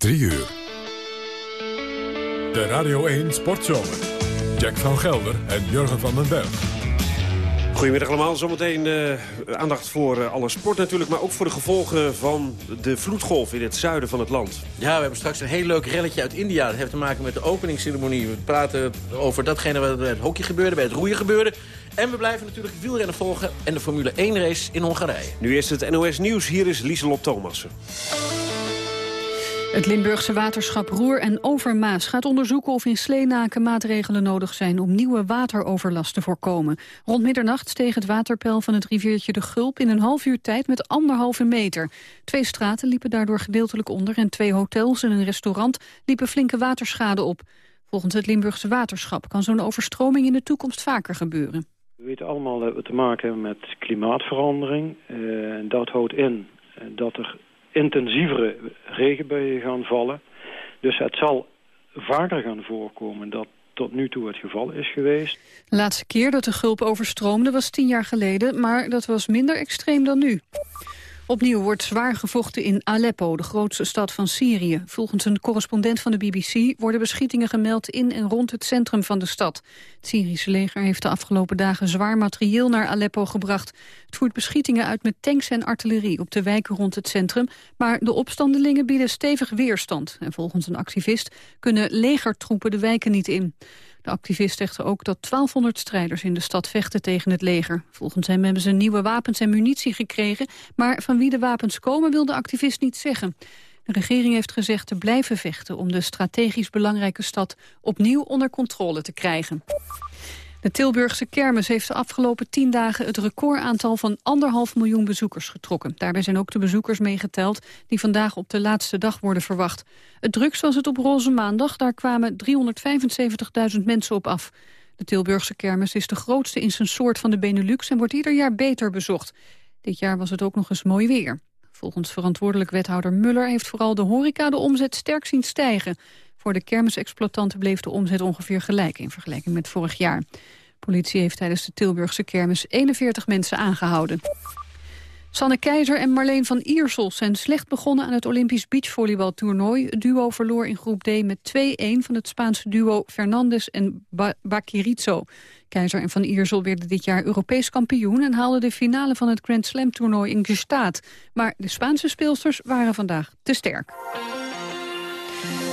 3 uur. De Radio 1 Sportzomer. Jack van Gelder en Jurgen van den Berg. Goedemiddag allemaal. Zometeen uh, aandacht voor uh, alle sport natuurlijk... maar ook voor de gevolgen van de vloedgolf in het zuiden van het land. Ja, we hebben straks een heel leuk relletje uit India. Dat heeft te maken met de openingsceremonie. We praten over datgene wat bij het hockey gebeurde, bij het roeien gebeurde. En we blijven natuurlijk wielrennen volgen en de Formule 1 race in Hongarije. Nu is het NOS Nieuws. Hier is Lieselot Thomassen. Het Limburgse waterschap Roer en Overmaas gaat onderzoeken of in Sleenaken maatregelen nodig zijn om nieuwe wateroverlast te voorkomen. Rond middernacht steeg het waterpeil van het riviertje de Gulp in een half uur tijd met anderhalve meter. Twee straten liepen daardoor gedeeltelijk onder en twee hotels en een restaurant liepen flinke waterschade op. Volgens het Limburgse waterschap kan zo'n overstroming in de toekomst vaker gebeuren. We weten allemaal dat we te maken hebben met klimaatverandering. Uh, dat houdt in eh, dat er intensievere regenbuien gaan vallen. Dus het zal vaker gaan voorkomen dat tot nu toe het geval is geweest. De laatste keer dat de gulp overstroomde was tien jaar geleden... maar dat was minder extreem dan nu. Opnieuw wordt zwaar gevochten in Aleppo, de grootste stad van Syrië. Volgens een correspondent van de BBC worden beschietingen gemeld in en rond het centrum van de stad. Het Syrische leger heeft de afgelopen dagen zwaar materieel naar Aleppo gebracht. Het voert beschietingen uit met tanks en artillerie op de wijken rond het centrum. Maar de opstandelingen bieden stevig weerstand. En volgens een activist kunnen legertroepen de wijken niet in. De activist zegt ook dat 1200 strijders in de stad vechten tegen het leger. Volgens hem hebben ze nieuwe wapens en munitie gekregen... maar van wie de wapens komen wil de activist niet zeggen. De regering heeft gezegd te blijven vechten om de strategisch belangrijke stad opnieuw onder controle te krijgen. De Tilburgse kermis heeft de afgelopen tien dagen het recordaantal van anderhalf miljoen bezoekers getrokken. Daarbij zijn ook de bezoekers meegeteld die vandaag op de laatste dag worden verwacht. Het drukst was het op Roze Maandag, daar kwamen 375.000 mensen op af. De Tilburgse kermis is de grootste in zijn soort van de Benelux en wordt ieder jaar beter bezocht. Dit jaar was het ook nog eens mooi weer. Volgens verantwoordelijk wethouder Muller heeft vooral de horeca de omzet sterk zien stijgen. Voor de kermisexploitanten bleef de omzet ongeveer gelijk in vergelijking met vorig jaar. Politie heeft tijdens de Tilburgse kermis 41 mensen aangehouden. Sanne Keizer en Marleen van Iersel zijn slecht begonnen aan het Olympisch beachvolleybaltoernooi. Het duo verloor in groep D met 2-1 van het Spaanse duo Fernandes en ba. Keizer en van Iersel werden dit jaar Europees kampioen... en haalden de finale van het Grand Slam toernooi in Gestaat. Maar de Spaanse speelsters waren vandaag te sterk.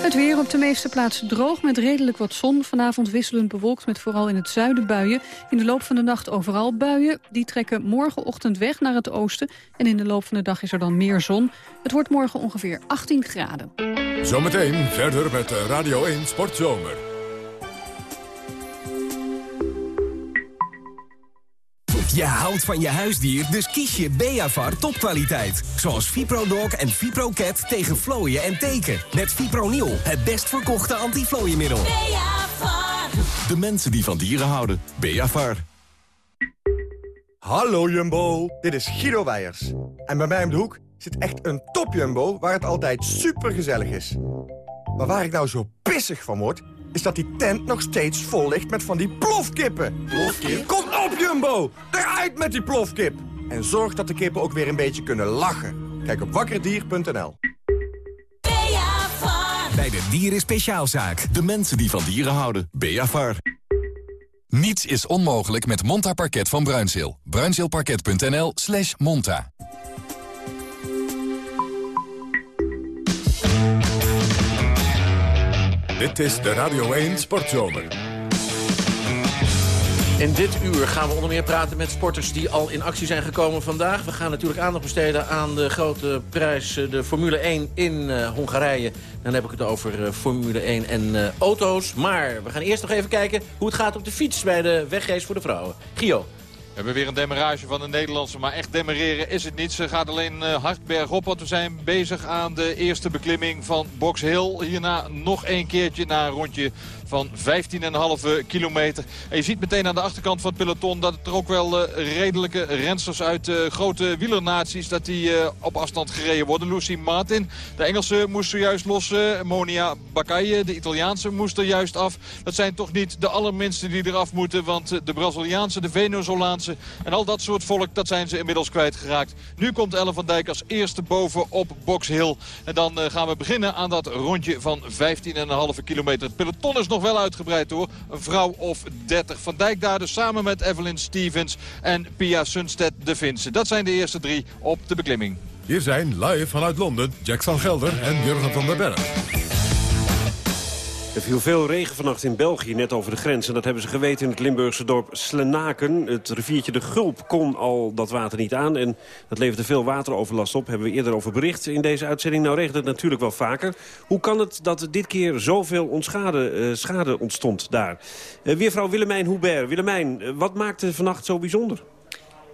Het weer op de meeste plaatsen droog met redelijk wat zon. Vanavond wisselend bewolkt met vooral in het zuiden buien. In de loop van de nacht overal buien. Die trekken morgenochtend weg naar het oosten. En in de loop van de dag is er dan meer zon. Het wordt morgen ongeveer 18 graden. Zometeen verder met Radio 1 Sportzomer. Je houdt van je huisdier, dus kies je Beavar topkwaliteit. Zoals ViproDog en ViproCat tegen vlooien en teken. Met Fipronil, het best verkochte antiflooienmiddel. Beavar. De mensen die van dieren houden. Beavar. Hallo Jumbo, dit is Guido Weijers. En bij mij om de hoek zit echt een top Jumbo waar het altijd super gezellig is. Maar waar ik nou zo pissig van word is dat die tent nog steeds vol ligt met van die plofkippen. Plofkip? Kom op, Jumbo! Eruit met die plofkip! En zorg dat de kippen ook weer een beetje kunnen lachen. Kijk op wakkerdier.nl. Bij de Dieren Speciaalzaak. De mensen die van dieren houden. Beavar. Niets is onmogelijk met Monta Parket van Bruinzeel. Bruinzeelparket.nl slash monta. Dit is de Radio 1 Sportzomer. In dit uur gaan we onder meer praten met sporters die al in actie zijn gekomen vandaag. We gaan natuurlijk aandacht besteden aan de grote prijs, eh, de Formule 1 in uh, Hongarije. Dan heb ik het over uh, Formule 1 en auto's. Maar we gaan eerst nog even kijken hoe het gaat op de fiets bij de wegrace voor de vrouwen. Gio. We hebben weer een demarage van de Nederlandse, maar echt demareren is het niet. Ze gaat alleen hard bergop, want we zijn bezig aan de eerste beklimming van Box Hill. Hierna nog een keertje na een rondje van 15,5 kilometer. En je ziet meteen aan de achterkant van het peloton dat er ook wel uh, redelijke rensters uit uh, grote wielernaties dat die uh, op afstand gereden worden. Lucy Martin, de Engelse moest zojuist lossen. Monia Bakaye, de Italiaanse, moest er juist af. Dat zijn toch niet de allerminste die eraf moeten, want de Braziliaanse, de Venezolaanse. En al dat soort volk, dat zijn ze inmiddels kwijtgeraakt. Nu komt Ellen van Dijk als eerste boven op Box Hill. En dan gaan we beginnen aan dat rondje van 15,5 kilometer. Het peloton is nog wel uitgebreid hoor. Een vrouw of 30. Van Dijk daar dus samen met Evelyn Stevens en Pia Sunstedt de Finse. Dat zijn de eerste drie op de beklimming. Hier zijn live vanuit Londen Jack van Gelder en Jurgen van der Berg. Er viel veel regen vannacht in België, net over de grens. En dat hebben ze geweten in het Limburgse dorp Slenaken. Het riviertje De Gulp kon al dat water niet aan. En dat leverde veel wateroverlast op. Hebben we eerder over bericht in deze uitzending. Nou regent het natuurlijk wel vaker. Hoe kan het dat dit keer zoveel uh, schade ontstond daar? Uh, weervrouw Willemijn Hubert. Willemijn, uh, wat maakte vannacht zo bijzonder?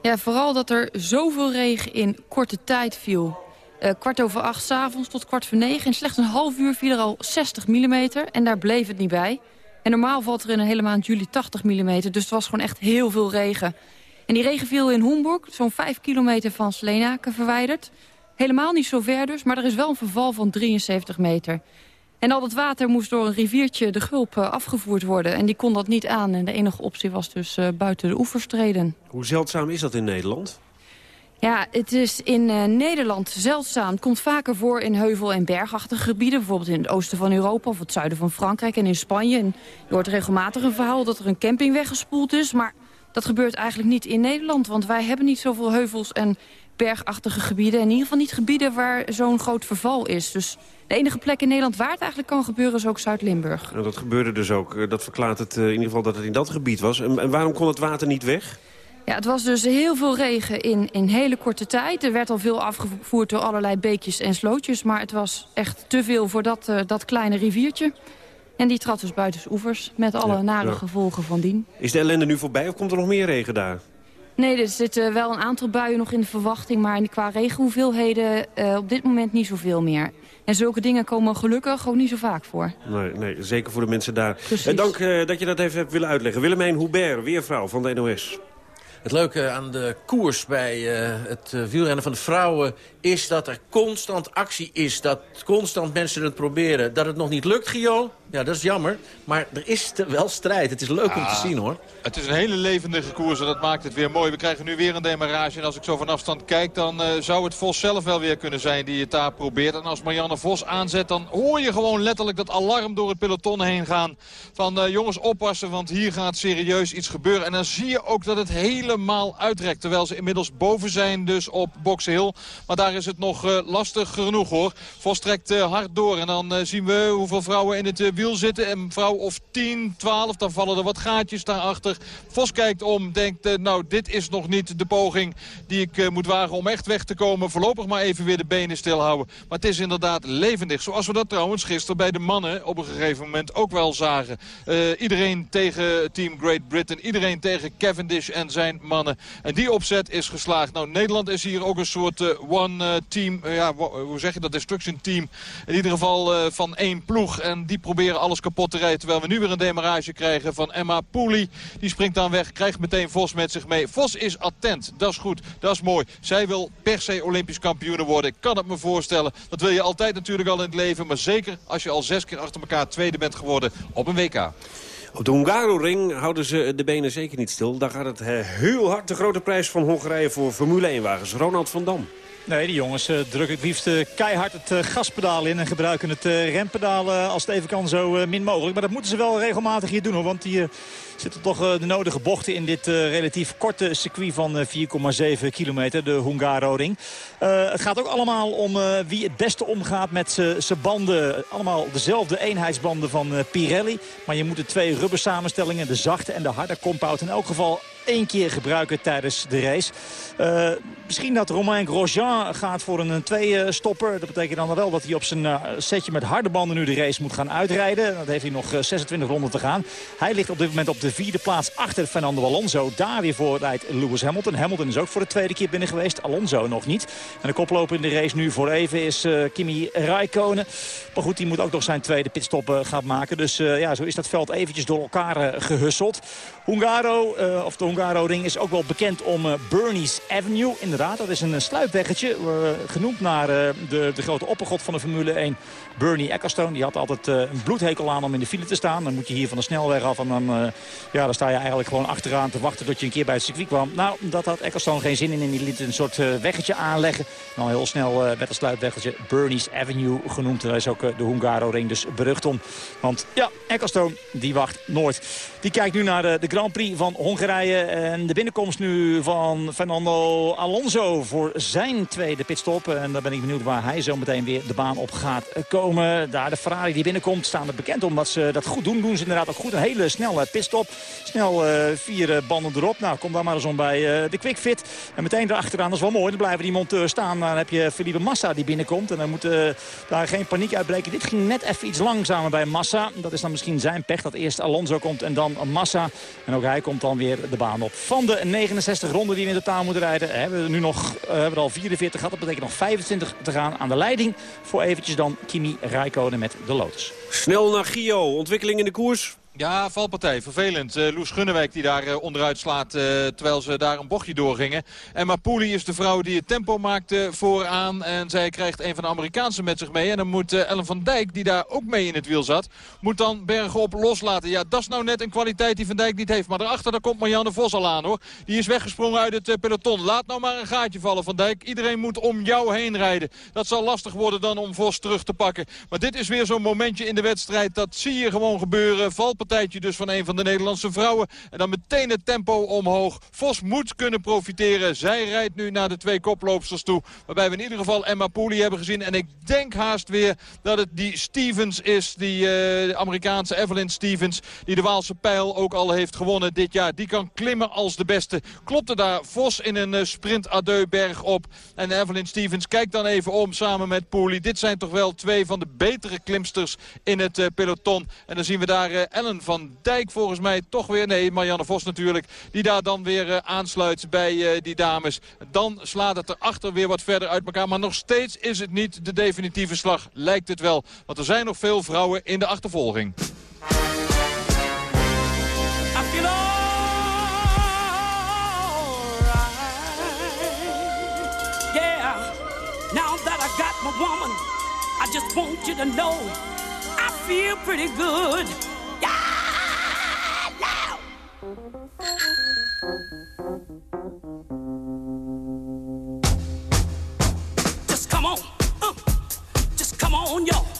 Ja, vooral dat er zoveel regen in korte tijd viel. Uh, kwart over acht s'avonds tot kwart voor negen. In slechts een half uur viel er al 60 mm en daar bleef het niet bij. En normaal valt er in een hele maand juli 80 mm, dus het was gewoon echt heel veel regen. En die regen viel in Homburg, zo'n 5 kilometer van Slenaken verwijderd. Helemaal niet zo ver dus, maar er is wel een verval van 73 meter. En al dat water moest door een riviertje de Gulp uh, afgevoerd worden. En die kon dat niet aan. En de enige optie was dus uh, buiten de oevers treden. Hoe zeldzaam is dat in Nederland? Ja, het is in uh, Nederland zeldzaam. Het komt vaker voor in heuvel- en bergachtige gebieden. Bijvoorbeeld in het oosten van Europa of het zuiden van Frankrijk en in Spanje. Je hoort regelmatig een verhaal dat er een camping weggespoeld is. Maar dat gebeurt eigenlijk niet in Nederland. Want wij hebben niet zoveel heuvels en bergachtige gebieden. En in ieder geval niet gebieden waar zo'n groot verval is. Dus de enige plek in Nederland waar het eigenlijk kan gebeuren is ook Zuid-Limburg. Nou, dat gebeurde dus ook. Dat verklaart het in ieder geval dat het in dat gebied was. En waarom kon het water niet weg? Ja, het was dus heel veel regen in, in hele korte tijd. Er werd al veel afgevoerd door allerlei beekjes en slootjes. Maar het was echt te veel voor dat, uh, dat kleine riviertje. En die trad dus buiten oevers met alle ja, nare ja. gevolgen van dien. Is de ellende nu voorbij of komt er nog meer regen daar? Nee, er zitten wel een aantal buien nog in de verwachting. Maar qua regenhoeveelheden uh, op dit moment niet zoveel meer. En zulke dingen komen gelukkig ook niet zo vaak voor. Nee, nee zeker voor de mensen daar. En dank uh, dat je dat even hebt willen uitleggen. Willemijn Hubert, weervrouw van de NOS. Het leuke aan de koers bij uh, het uh, wielrennen van de vrouwen... is dat er constant actie is. Dat constant mensen het proberen. Dat het nog niet lukt, Gio. Ja, dat is jammer. Maar er is wel strijd. Het is leuk ah, om te zien, hoor. Het is een hele levendige koers en dat maakt het weer mooi. We krijgen nu weer een demarrage. En als ik zo van afstand kijk, dan uh, zou het Vos zelf wel weer kunnen zijn die het daar probeert. En als Marianne Vos aanzet, dan hoor je gewoon letterlijk dat alarm door het peloton heen gaan. Van uh, jongens oppassen, want hier gaat serieus iets gebeuren. En dan zie je ook dat het helemaal uitrekt. Terwijl ze inmiddels boven zijn dus op Box Hill. Maar daar is het nog uh, lastig genoeg, hoor. Vos trekt hard door. En dan zien we hoeveel vrouwen in het wiel zitten. Een vrouw of 10, 12, dan vallen er wat gaatjes daarachter. Vos kijkt om, denkt, uh, nou dit is nog niet de poging die ik uh, moet wagen om echt weg te komen. Voorlopig maar even weer de benen stilhouden. Maar het is inderdaad levendig. Zoals we dat trouwens gisteren bij de mannen op een gegeven moment ook wel zagen. Uh, iedereen tegen Team Great Britain. Iedereen tegen Cavendish en zijn mannen. En die opzet is geslaagd. Nou, Nederland is hier ook een soort one team. ja, hoe zeg je dat? Destruction team. In ieder geval van één ploeg. En die proberen alles kapot te rijden. Terwijl we nu weer een demarrage krijgen van Emma Pooley. Die springt dan weg, krijgt meteen Vos met zich mee. Vos is attent, dat is goed, dat is mooi. Zij wil per se Olympisch kampioen worden. Ik kan het me voorstellen. Dat wil je altijd natuurlijk al in het leven. Maar zeker als je al zes keer achter elkaar tweede bent geworden op een WK. Op de Hungaroring houden ze de benen zeker niet stil. Daar gaat het heel hard. De grote prijs van Hongarije voor Formule 1-wagens. Ronald van Dam. Nee, die jongens uh, drukken het liefst uh, keihard het uh, gaspedaal in... en gebruiken het rempedaal als het even kan zo min mogelijk. Maar dat moeten ze wel regelmatig hier doen, hoor. Want die zitten toch de nodige bochten in dit relatief korte circuit van 4,7 kilometer. De Hungaro-ring. het gaat ook allemaal om wie het beste omgaat met zijn banden. Allemaal dezelfde eenheidsbanden van Pirelli. Maar je moet de twee rubber samenstellingen, de zachte en de harde compound... in elk geval één keer gebruiken tijdens de race. Uh, misschien dat Romain Grosjean gaat voor een twee-stopper. Dat betekent dan wel dat hij op zijn uh, setje met harde banden nu de race moet gaan uitrijden. Dat heeft hij nog 26 ronden te gaan. Hij ligt op dit moment op de vierde plaats achter Fernando Alonso. Daar weer voor Lewis Hamilton. Hamilton is ook voor de tweede keer binnen geweest. Alonso nog niet. En de koploper in de race nu voor even is Kimi Raikkonen. Maar goed, die moet ook nog zijn tweede pitstop gaan maken. Dus ja, zo is dat veld eventjes door elkaar gehusseld. Hungaro, of de Hungaroring is ook wel bekend om Bernie's Avenue. Inderdaad, dat is een sluipweggetje. genoemd naar de, de grote oppergod van de Formule 1, Bernie Ecclestone. Die had altijd een bloedhekel aan om in de file te staan. Dan moet je hier van de snelweg af en dan, ja, dan sta je eigenlijk gewoon achteraan te wachten tot je een keer bij het circuit kwam. Nou, dat had Ecclestone geen zin in en die liet een soort weggetje aanleggen. Nou, heel snel werd het sluipweggetje Bernie's Avenue genoemd. Daar is ook de Hungaroring dus berucht om. Want ja, Ecclestone, die wacht nooit. Die kijkt nu naar de, de Grand Prix van Hongarije. En de binnenkomst nu van Fernando Alonso voor zijn tweede pitstop. En dan ben ik benieuwd waar hij zo meteen weer de baan op gaat komen. Daar de Ferrari die binnenkomt staan er bekend omdat ze dat goed doen. Doen ze inderdaad ook goed. Een hele snelle pitstop. Snel uh, vier banden erop. Nou, kom daar maar eens om bij uh, de Quickfit. En meteen erachteraan, dat is wel mooi. Dan blijven die monteurs staan. Dan heb je Felipe Massa die binnenkomt. En dan moet daar geen paniek uitbreken. Dit ging net even iets langzamer bij Massa. Dat is dan misschien zijn pech dat eerst Alonso komt en dan Massa. En ook hij komt dan weer de baan op. Van de 69 ronden die we in totaal moeten rijden... hebben we nu nog uh, hebben we al 44 gehad. Dat betekent nog 25 te gaan aan de leiding. Voor eventjes dan Kimi Räikkönen met de Lotus. Snel naar Gio. Ontwikkeling in de koers? Ja, valpartij. Vervelend. Uh, Loes Gunnewijk die daar uh, onderuit slaat uh, terwijl ze daar een bochtje doorgingen. En Mapuli is de vrouw die het tempo maakte vooraan. En zij krijgt een van de Amerikaanse met zich mee. En dan moet Ellen van Dijk, die daar ook mee in het wiel zat, moet dan bergop loslaten. Ja, dat is nou net een kwaliteit die Van Dijk niet heeft. Maar daarachter daar komt Marianne Vos al aan hoor. Die is weggesprongen uit het peloton. Laat nou maar een gaatje vallen Van Dijk. Iedereen moet om jou heen rijden. Dat zal lastig worden dan om Vos terug te pakken. Maar dit is weer zo'n momentje in de wedstrijd. Dat zie je gewoon gebeuren. Valpartij partijtje dus van een van de Nederlandse vrouwen. En dan meteen het tempo omhoog. Vos moet kunnen profiteren. Zij rijdt nu naar de twee koploopsters toe. Waarbij we in ieder geval Emma Pooley hebben gezien. En ik denk haast weer dat het die Stevens is. Die uh, Amerikaanse Evelyn Stevens. Die de Waalse pijl ook al heeft gewonnen dit jaar. Die kan klimmen als de beste. Klopte daar Vos in een uh, sprint adieu berg op. En Evelyn Stevens kijkt dan even om samen met Pooley. Dit zijn toch wel twee van de betere klimsters in het uh, peloton. En dan zien we daar Ellen van Dijk volgens mij toch weer. Nee, Marianne Vos natuurlijk. Die daar dan weer uh, aansluit bij uh, die dames. Dan slaat het erachter weer wat verder uit elkaar. Maar nog steeds is het niet de definitieve slag. Lijkt het wel. Want er zijn nog veel vrouwen in de achtervolging. woman, I just want you to know I feel pretty good. Just come on, uh, just come on, y'all.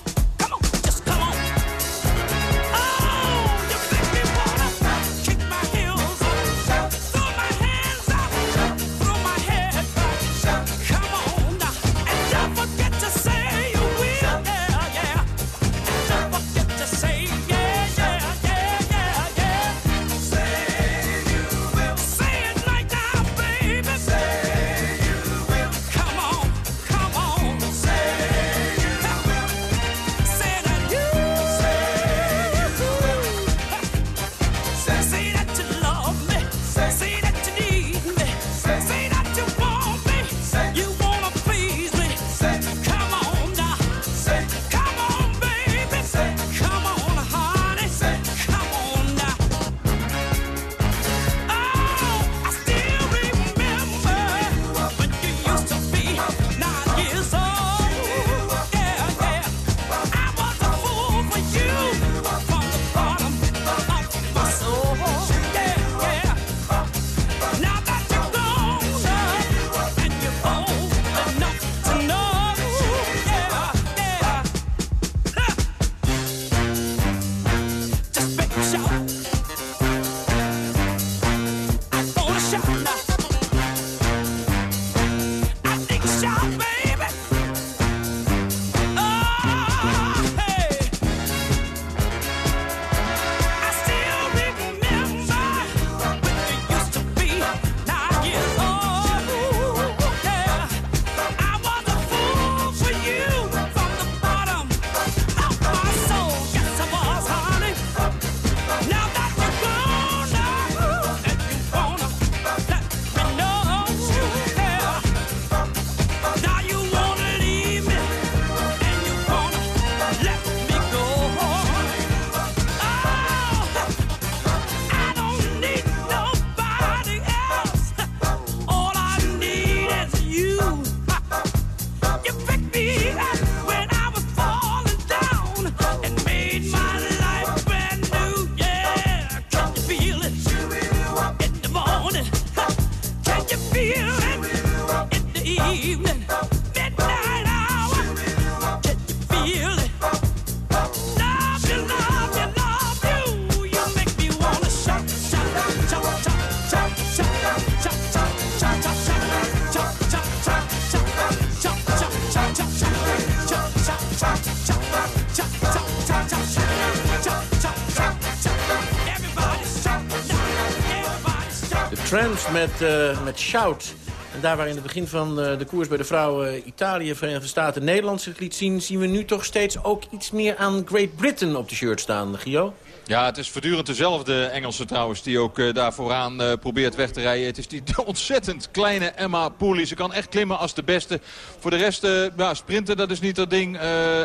Tramps met, uh, met Shout. En daar waar in het begin van uh, de koers bij de vrouwen Italië, Verenigde Staten, Nederland zich liet zien... zien we nu toch steeds ook iets meer aan Great Britain op de shirt staan, Gio? Ja, het is voortdurend dezelfde Engelse trouwens die ook uh, daar vooraan uh, probeert weg te rijden. Het is die ontzettend kleine Emma Pooley. Ze kan echt klimmen als de beste. Voor de rest, uh, ja, sprinten dat is niet dat ding.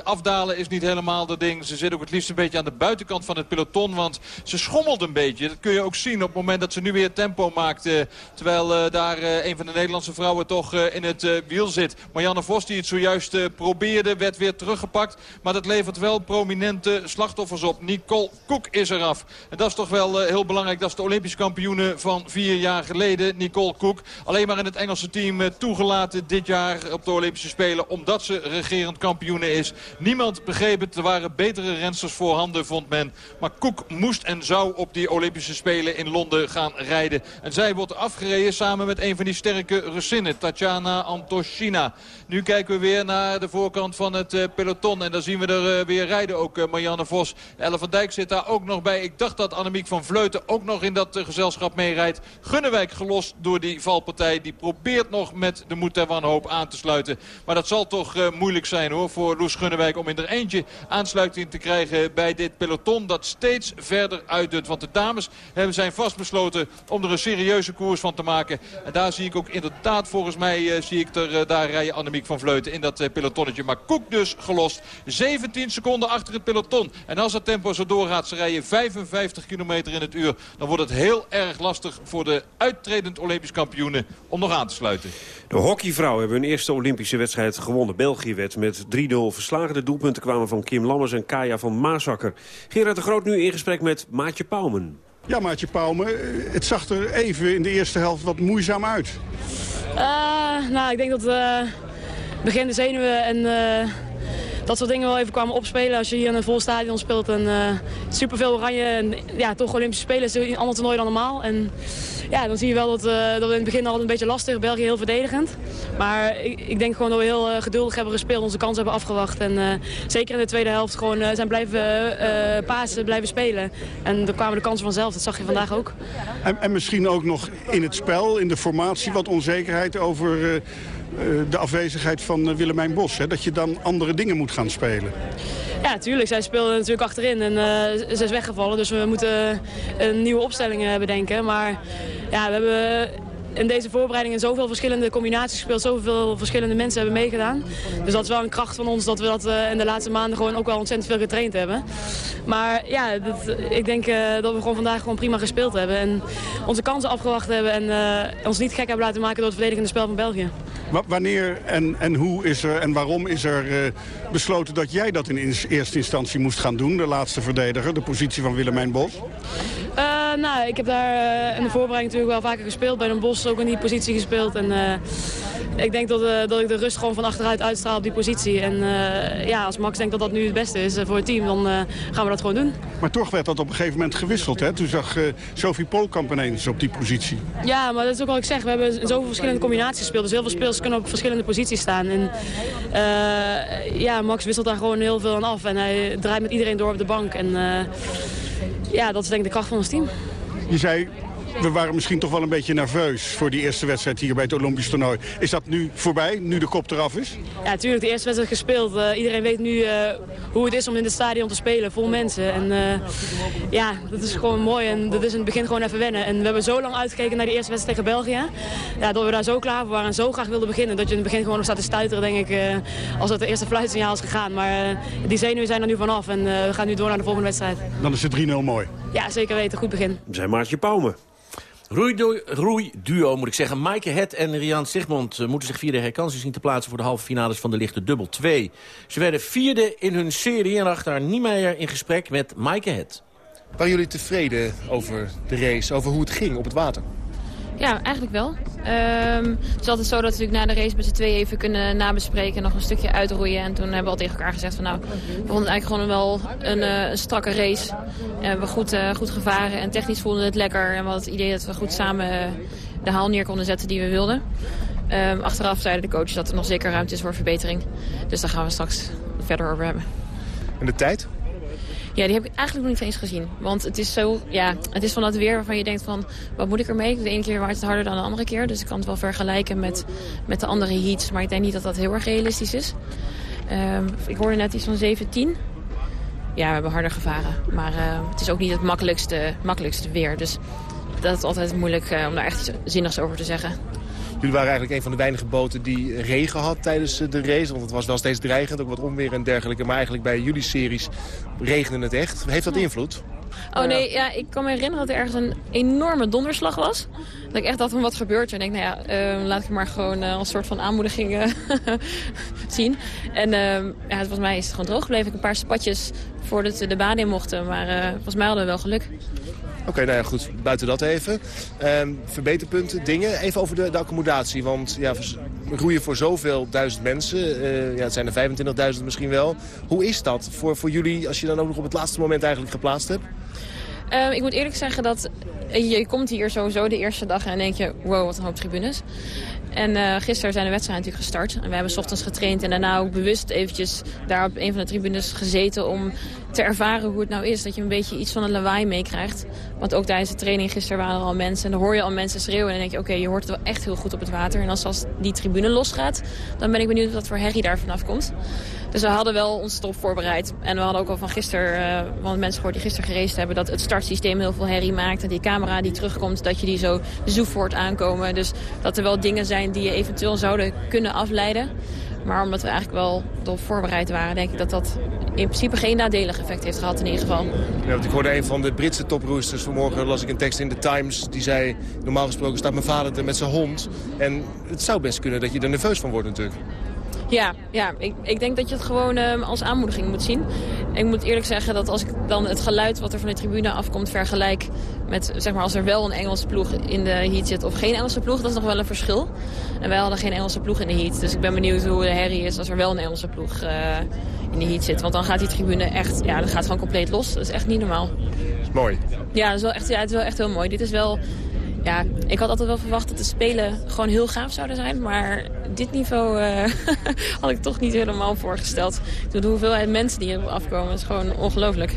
afdalen is niet helemaal dat ding. Ze zit ook het liefst een beetje aan de buitenkant van het peloton. Want ze schommelt een beetje. Dat kun je ook zien op het moment dat ze nu weer tempo maakt. terwijl daar een van de Nederlandse vrouwen toch in het wiel zit. Marianne Vos die het zojuist probeerde werd weer teruggepakt. Maar dat levert wel prominente slachtoffers op. Nicole Koek is eraf. En dat is toch wel uh, heel belangrijk. Dat is de Olympisch kampioene van vier jaar geleden, Nicole Koek. Alleen maar in het Engelse team uh, toegelaten dit jaar op de Olympische Spelen. Omdat ze regerend kampioene is. Niemand begreep het. Er waren betere rensters voorhanden, vond men. Maar Koek moest en zou op die Olympische Spelen in Londen gaan rijden. En zij wordt afgereden samen met een van die sterke Russinnen. Tatjana Antoshina. Nu kijken we weer naar de voorkant van het uh, peloton. En dan zien we er weer rijden ook Marianne Vos. Elle van Dijk zit daar ook nog bij. Ik dacht dat Annemiek van Vleuten ook nog in dat uh, gezelschap meerijdt. Gunnewijk gelost door die valpartij. Die probeert nog met de moed der wanhoop aan te sluiten. Maar dat zal toch uh, moeilijk zijn hoor voor Loes Gunnewijk om in er eentje aansluiting te krijgen bij dit peloton. Dat steeds verder uitdut. Want de dames hebben zijn vastbesloten om er een serieuze koers van te maken. En daar zie ik ook inderdaad volgens mij uh, zie ik er daar rijden Annemiek van Vleuten in dat pelotonnetje. Maar Koek dus gelost. 17 seconden achter het peloton. En als het tempo zo doorgaat, ze rijden 55 kilometer in het uur... dan wordt het heel erg lastig voor de uittredend Olympisch kampioenen om nog aan te sluiten. De hockeyvrouwen hebben hun eerste Olympische wedstrijd gewonnen. België werd met 3-0 verslagen. De doelpunten kwamen van Kim Lammers en Kaya van Maasakker. Gerard de Groot nu in gesprek met Maatje Pauwmen. Ja, Maatje Pauwmen, het zag er even in de eerste helft wat moeizaam uit. Uh, nou, ik denk dat uh, begin de zenuwen en... Uh dat soort dingen wel even kwamen opspelen. Als je hier in een vol stadion speelt en uh, superveel oranje. En ja, toch Olympische Spelen is een ander toernooi dan normaal. En ja, dan zie je wel dat, uh, dat we in het begin al een beetje lastig. België heel verdedigend. Maar ik, ik denk gewoon dat we heel uh, geduldig hebben gespeeld. Onze kans hebben afgewacht. En zeker in de tweede helft gewoon zijn blijven pasen, blijven spelen. En dan kwamen de kansen vanzelf. Dat zag je vandaag ook. En, en misschien ook nog in het spel, in de formatie, wat onzekerheid over eh, de afwezigheid van eh, Willemijn Bos. Hè, dat je dan andere dingen moet gaan spelen. Ja, natuurlijk. Zij speelde natuurlijk achterin en uh, ze is weggevallen. Dus we moeten een nieuwe opstelling bedenken. Maar ja, we hebben in deze voorbereidingen zoveel verschillende combinaties gespeeld. Zoveel verschillende mensen hebben meegedaan. Dus dat is wel een kracht van ons dat we dat uh, in de laatste maanden gewoon ook wel ontzettend veel getraind hebben. Maar ja, dat, ik denk uh, dat we gewoon vandaag gewoon prima gespeeld hebben. En onze kansen afgewacht hebben en uh, ons niet gek hebben laten maken door het verdedigende spel van België. Wanneer en, en hoe is er en waarom is er besloten dat jij dat in eerste instantie moest gaan doen? De laatste verdediger, de positie van Willemijn Bos? nou, ik heb daar in de voorbereiding natuurlijk wel vaker gespeeld bij een Bos ook in die positie gespeeld. En uh, ik denk dat, uh, dat ik de rust gewoon van achteruit uitstraal op die positie. En uh, ja, als Max denkt dat dat nu het beste is voor het team, dan gaan we dat gewoon doen. Maar toch werd dat op een gegeven moment gewisseld, hè? Toen zag Sophie Polkamp ineens op die positie. Ja, maar dat is ook wat ik zeg. We hebben zoveel verschillende combinaties gespeeld. Dus heel veel spelers kunnen op verschillende posities staan. En ja, Max wisselt daar gewoon heel veel aan af. En hij draait met iedereen door op de bank. En ja, dat is denk ik de kracht van ons team. Je zei we waren misschien toch wel een beetje nerveus voor die eerste wedstrijd hier bij het Olympisch toernooi. Is dat nu voorbij, nu de kop eraf is? Ja, natuurlijk. De eerste wedstrijd gespeeld. Uh, iedereen weet nu uh, hoe het is om in het stadion te spelen, vol mensen. En uh, ja, dat is gewoon mooi en dat is in het begin gewoon even wennen. En we hebben zo lang uitgekeken naar die eerste wedstrijd tegen België. Ja, dat we daar zo klaar voor waren en zo graag wilden beginnen. Dat je in het begin gewoon nog staat te stuiteren, denk ik, als het de eerste fluitsignaal is gegaan. Maar die zenuwen zijn er nu vanaf en we gaan nu door naar de volgende wedstrijd. Dan is het 3-0 mooi. Ja, zeker weten. Goed begin. We zijn Maartje Pauwme. Roeiduo, moet ik zeggen. Maaike Het en Rian Sigmond eh, moeten zich via de herkansing zien te plaatsen... voor de halve finales van de lichte dubbel 2. Ze werden vierde in hun serie en achter Niemeyer in gesprek met Maaike Het. Waren jullie tevreden over de race, over hoe het ging op het water? Ja, eigenlijk wel. Um, het is altijd zo dat we natuurlijk na de race met z'n twee even kunnen nabespreken. Nog een stukje uitroeien. En toen hebben we al tegen elkaar gezegd van nou, we vonden het eigenlijk gewoon wel een, uh, een strakke race. En we hebben goed, uh, goed gevaren en technisch vonden we het lekker. En we hadden het idee dat we goed samen de haal neer konden zetten die we wilden. Um, achteraf zeiden de coaches dat er nog zeker ruimte is voor verbetering. Dus daar gaan we straks verder over hebben. En de tijd? Ja, die heb ik eigenlijk nog niet eens gezien. Want het is zo, ja, het is van dat weer waarvan je denkt van, wat moet ik ermee? De ene keer waait het harder dan de andere keer. Dus ik kan het wel vergelijken met, met de andere heats. Maar ik denk niet dat dat heel erg realistisch is. Ehm, ik hoorde net iets van 17. Ja, we hebben harder gevaren. Maar uh, het is ook niet het makkelijkste, makkelijkste weer. Dus dat is altijd moeilijk uh, om daar echt iets zinnigs over te zeggen. Jullie waren eigenlijk een van de weinige boten die regen had tijdens de race. Want het was wel steeds dreigend, ook wat onweer en dergelijke. Maar eigenlijk bij jullie series regende het echt. Heeft dat invloed? Oh nee, ja, ik kan me herinneren dat er ergens een enorme donderslag was. Dat ik echt dacht van wat gebeurt er. En ik denk, nou ja, uh, laat ik maar gewoon uh, als soort van aanmoediging uh, zien. En ja, volgens mij is het gewoon droog gebleven. Ik een paar spatjes voordat we de baan in mochten. Maar volgens mij hadden we wel geluk. Oké, nou ja, goed. Buiten dat even. Ehm, verbeterpunten, dingen. Even over de, accommodatie. Want ja, we groeien voor zoveel duizend mensen. Uh, ja, het zijn er 25.000 misschien wel. Hoe is dat voor, voor jullie als je dan ook nog op het laatste moment eigenlijk geplaatst hebt? Um, ik moet eerlijk zeggen dat je komt hier sowieso de eerste dag en denk je... wow, wat een hoop tribunes. En uh, gisteren zijn de wedstrijden natuurlijk gestart. En we hebben s ochtends getraind en daarna ook bewust eventjes daar op een van de tribunes gezeten... om te ervaren hoe het nou is. Dat je een beetje iets van een lawaai meekrijgt. Want ook tijdens de training gisteren waren er al mensen. En dan hoor je al mensen schreeuwen. En dan denk je, oké, je hoort het wel echt heel goed op het water. En als, als die tribune losgaat, dan ben ik benieuwd wat voor herrie daar vanaf komt. Dus we hadden wel ons stop voorbereid. En we hadden ook al van gisteren, uh, want mensen gehoord die gisteren gereisd hebben... dat het startsysteem heel veel herrie maakt. En die camera die terugkomt, dat je die zo zoef hoort aankomen. Dus dat er wel dingen zijn die je eventueel zouden kunnen afleiden. Maar omdat we eigenlijk wel erop voorbereid waren, denk ik dat dat in principe geen nadelig effect heeft gehad in ieder geval. Ik hoorde een van de Britse toproosters. Vanmorgen las ik een tekst in de Times. Die zei, normaal gesproken staat mijn vader er met zijn hond. En het zou best kunnen dat je er nerveus van wordt natuurlijk. Ja, ja ik, ik denk dat je het gewoon uh, als aanmoediging moet zien. Ik moet eerlijk zeggen dat als ik dan het geluid wat er van de tribune afkomt vergelijk met zeg maar als er wel een Engelse ploeg in de heat zit of geen Engelse ploeg, dat is nog wel een verschil. En wij hadden geen Engelse ploeg in de heat, dus ik ben benieuwd hoe de herrie is als er wel een Engelse ploeg uh, in de heat zit. Want dan gaat die tribune echt, ja, dat gaat gewoon compleet los. Dat is echt niet normaal. Dat is mooi. Ja, dat is wel echt, ja, het is wel echt heel mooi. Dit is wel ja, ik had altijd wel verwacht dat de Spelen gewoon heel gaaf zouden zijn. Maar dit niveau uh, had ik toch niet helemaal voorgesteld. De hoeveelheid mensen die erop afkomen is gewoon ongelooflijk.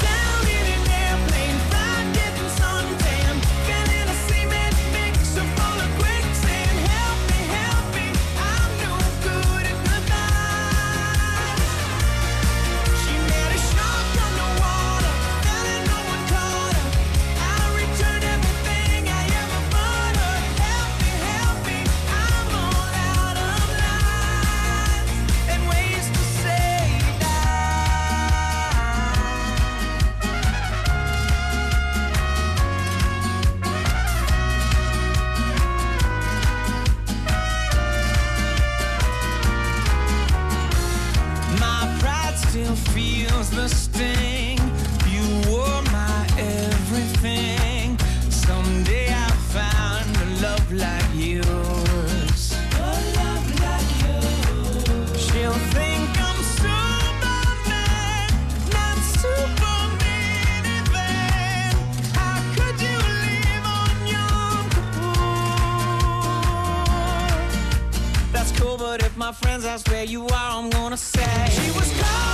my friends ask where you are, I'm gonna say. She was caught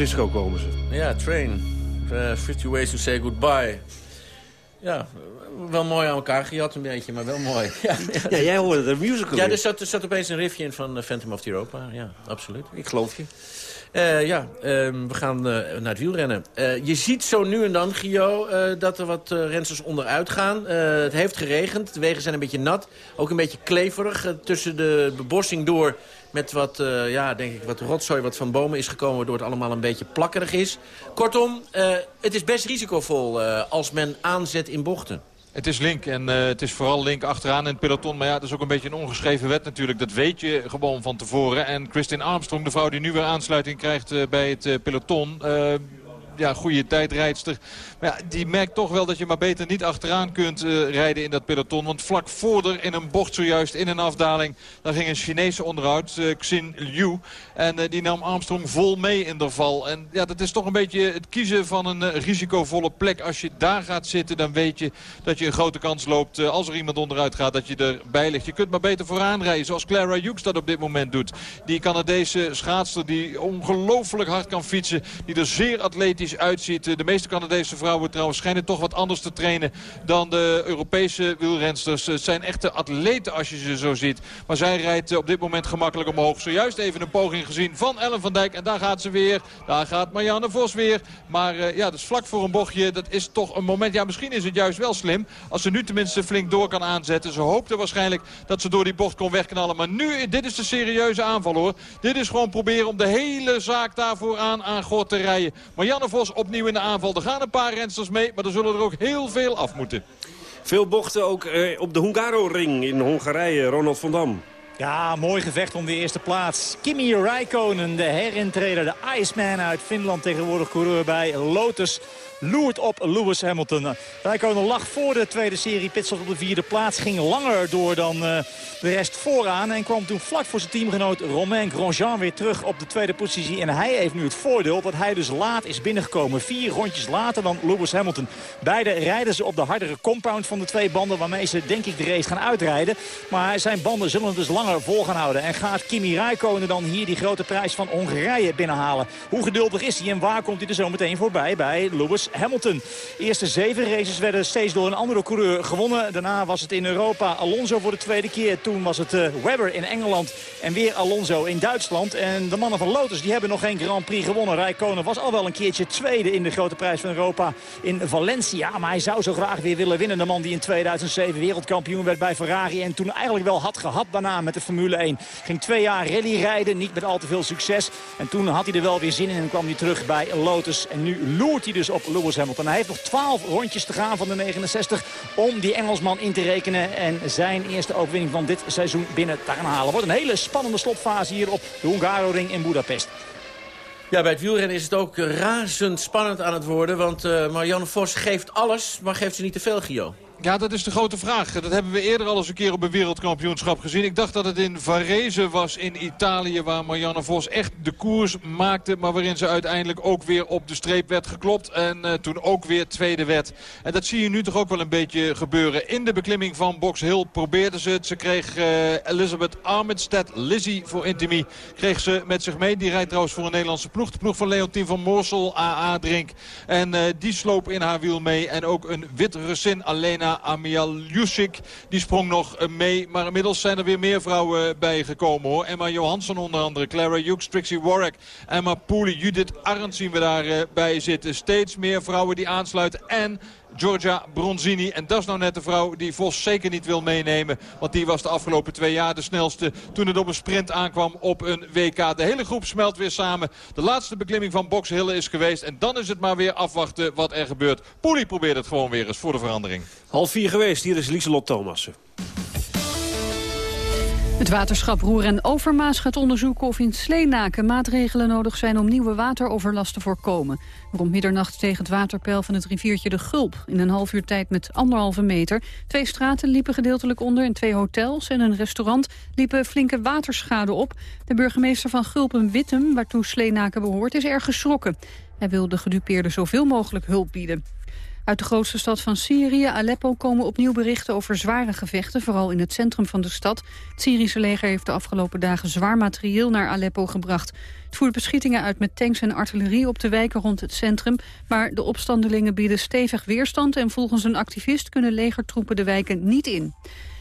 Francisco komen ze. Ja, Train. Uh, 50 Ways to Say Goodbye. Ja, wel mooi aan elkaar gejat een beetje, maar wel mooi. Ja, Ja, jij hoorde de musical Ja, er zat, er zat opeens een riffje in van eh, Phantom of the Europa. Ja, absoluut. Ik geloof je. Eh, ja, ehm, we gaan eh, naar het wielrennen. Eh, je ziet zo nu en dan, Gio, eh, dat er wat uh, rensters onderuit gaan. Uh, het heeft geregend, de wegen zijn een beetje nat. Ook een beetje kleverig uh, tussen de bebossing door... met wat, ja, denk ik, wat rotzooi wat van bomen is gekomen... waardoor het allemaal een beetje plakkerig is. Kortom, het is best risicovol als men aanzet in bochten. Het is link en het is vooral link achteraan in het peloton. Maar ja, het is ook een beetje een ongeschreven wet natuurlijk. Dat weet je gewoon van tevoren. En Christine Armstrong, de vrouw die nu weer aansluiting krijgt bij het peloton... ja, goede tijdrijdster. Ja, die merkt toch wel dat je maar beter niet achteraan kunt uh, rijden in dat peloton. Want vlak voor er in een bocht zojuist in een afdaling... daar ging een Chinese onderhoud, uh, Xin Liu. En uh, die nam Armstrong vol mee in de val. En ja, dat is toch een beetje het kiezen van een risicovolle plek. Als je daar gaat zitten, dan weet je dat je een grote kans loopt... als er iemand onderuit gaat, dat je erbij ligt. Je kunt maar beter vooraan rijden, zoals Clara Hughes dat op dit moment doet. Die Canadese schaatster die ongelooflijk hard kan fietsen. Die er zeer atletisch uitziet. De meeste Canadese vrouwen trouwens schijnen toch wat anders te trainen dan de Europese wielrensters. Het zijn echte atleten als je ze zo ziet. Maar zij rijdt op dit moment gemakkelijk omhoog. Zojuist even een poging gezien van Ellen van Dijk. En daar gaat ze weer. Daar gaat Marianne Vos weer. Maar uh, ja, dus vlak voor een bochtje. Dat is toch een moment. Ja, misschien is het juist wel slim. Als ze nu tenminste flink door kan aanzetten. Ze hoopte waarschijnlijk dat ze door die bocht kon wegknallen. Maar nu, dit is de serieuze aanval hoor. Dit is gewoon proberen om de hele zaak daarvoor aan aan God te rijden. Marianne Vos opnieuw in de aanval. Er gaan een paar rensters mee. Maar er zullen er ook heel veel af moeten. Veel bochten ook eh, op de Hungaro-ring in Hongarije. Ronald van Dam. Ja, mooi gevecht om de eerste plaats. Kimi Räikkönen, de herintreder, de Iceman uit Finland. Tegenwoordig coureur bij Lotus. Loert op Lewis Hamilton. Räikkönen lag voor de tweede serie pitstop op de vierde plaats. Ging langer door dan uh, de rest vooraan. En kwam toen vlak voor zijn teamgenoot Romain Grosjean weer terug op de tweede positie. En hij heeft nu het voordeel dat hij dus laat is binnengekomen. Vier rondjes later dan Lewis Hamilton. Beide rijden ze op de hardere compound van de twee banden. Waarmee ze denk ik de race gaan uitrijden. Maar zijn banden zullen dus langer vol gaan houden. En gaat Kimi Räikkönen dan hier die grote prijs van Hongarije binnenhalen. Hoe geduldig is hij en waar komt hij er zo meteen voorbij bij Lewis Hamilton. De eerste zeven races werden steeds door een andere coureur gewonnen. Daarna was het in Europa Alonso voor de tweede keer. Toen was het uh, Webber in Engeland en weer Alonso in Duitsland. En de mannen van Lotus die hebben nog geen Grand Prix gewonnen. Rijkonen was al wel een keertje tweede in de grote prijs van Europa in Valencia. Maar hij zou zo graag weer willen winnen. De man die in 2007 wereldkampioen werd bij Ferrari. En toen eigenlijk wel had gehad daarna met de Formule 1. Ging twee jaar rally rijden, niet met al te veel succes. En toen had hij er wel weer zin in en kwam hij terug bij Lotus. En nu loert hij dus op Lewis Hij heeft nog 12 rondjes te gaan van de 69 om die Engelsman in te rekenen. En zijn eerste overwinning van dit seizoen binnen te gaan halen. Wordt een hele spannende slotfase hier op de Hungaroring in Budapest. Ja, bij het wielrennen is het ook razend spannend aan het worden. Want uh, Marianne Vos geeft alles, maar geeft ze niet te veel, Gio. Ja, dat is de grote vraag. Dat hebben we eerder al eens een keer op een wereldkampioenschap gezien. Ik dacht dat het in Varese was in Italië... waar Marianne Vos echt de koers maakte... maar waarin ze uiteindelijk ook weer op de streep werd geklopt... en uh, toen ook weer tweede werd. En dat zie je nu toch ook wel een beetje gebeuren. In de beklimming van Box Hill probeerde ze het. Ze kreeg uh, Elizabeth Armitstead, Lizzie voor Intimi... kreeg ze met zich mee. Die rijdt trouwens voor een Nederlandse ploeg. De ploeg van Leontien van Moorsel, AA Drink. En uh, die sloop in haar wiel mee. En ook een wit Russin, Alena Ania Amialjusik. Die sprong nog eh, mee. Maar inmiddels zijn er weer meer vrouwen bijgekomen hoor. Emma Johansson onder andere. Clara Hughes, Trixie Warwick. Emma Pooley, Judith Arndt zien we daarbij bij zitten. Steeds meer vrouwen die aansluiten. En Giorgia Bronzini. En dat is nou net de vrouw die Vos zeker niet wil meenemen. Want die was de afgelopen twee jaar de snelste toen het op een sprint aankwam op een WK. De hele groep smelt weer samen. De laatste beklimming van Box Hill is geweest. En dan is het maar weer afwachten wat er gebeurt. Poelie probeert het gewoon weer eens voor de verandering. Half vier geweest, hier is Lieselot Thomassen. Het waterschap Roer en Overmaas gaat onderzoeken of in Sleenaken maatregelen nodig zijn om nieuwe wateroverlast te voorkomen. Rond middernacht steeg het waterpeil van het riviertje de Gulp in een half uur tijd met anderhalve meter. Twee straten liepen gedeeltelijk onder en twee hotels en een restaurant liepen flinke waterschade op. De burgemeester van Gulpen Wittem, waartoe Sleenaken behoort, is erg geschrokken. Hij wil de gedupeerden zoveel mogelijk hulp bieden. Uit de grootste stad van Syrië, Aleppo, komen opnieuw berichten over zware gevechten, vooral in het centrum van de stad. Het Syrische leger heeft de afgelopen dagen zwaar materieel naar Aleppo gebracht. Het voert beschietingen uit met tanks en artillerie op de wijken rond het centrum, maar de opstandelingen bieden stevig weerstand en volgens een activist kunnen legertroepen de wijken niet in.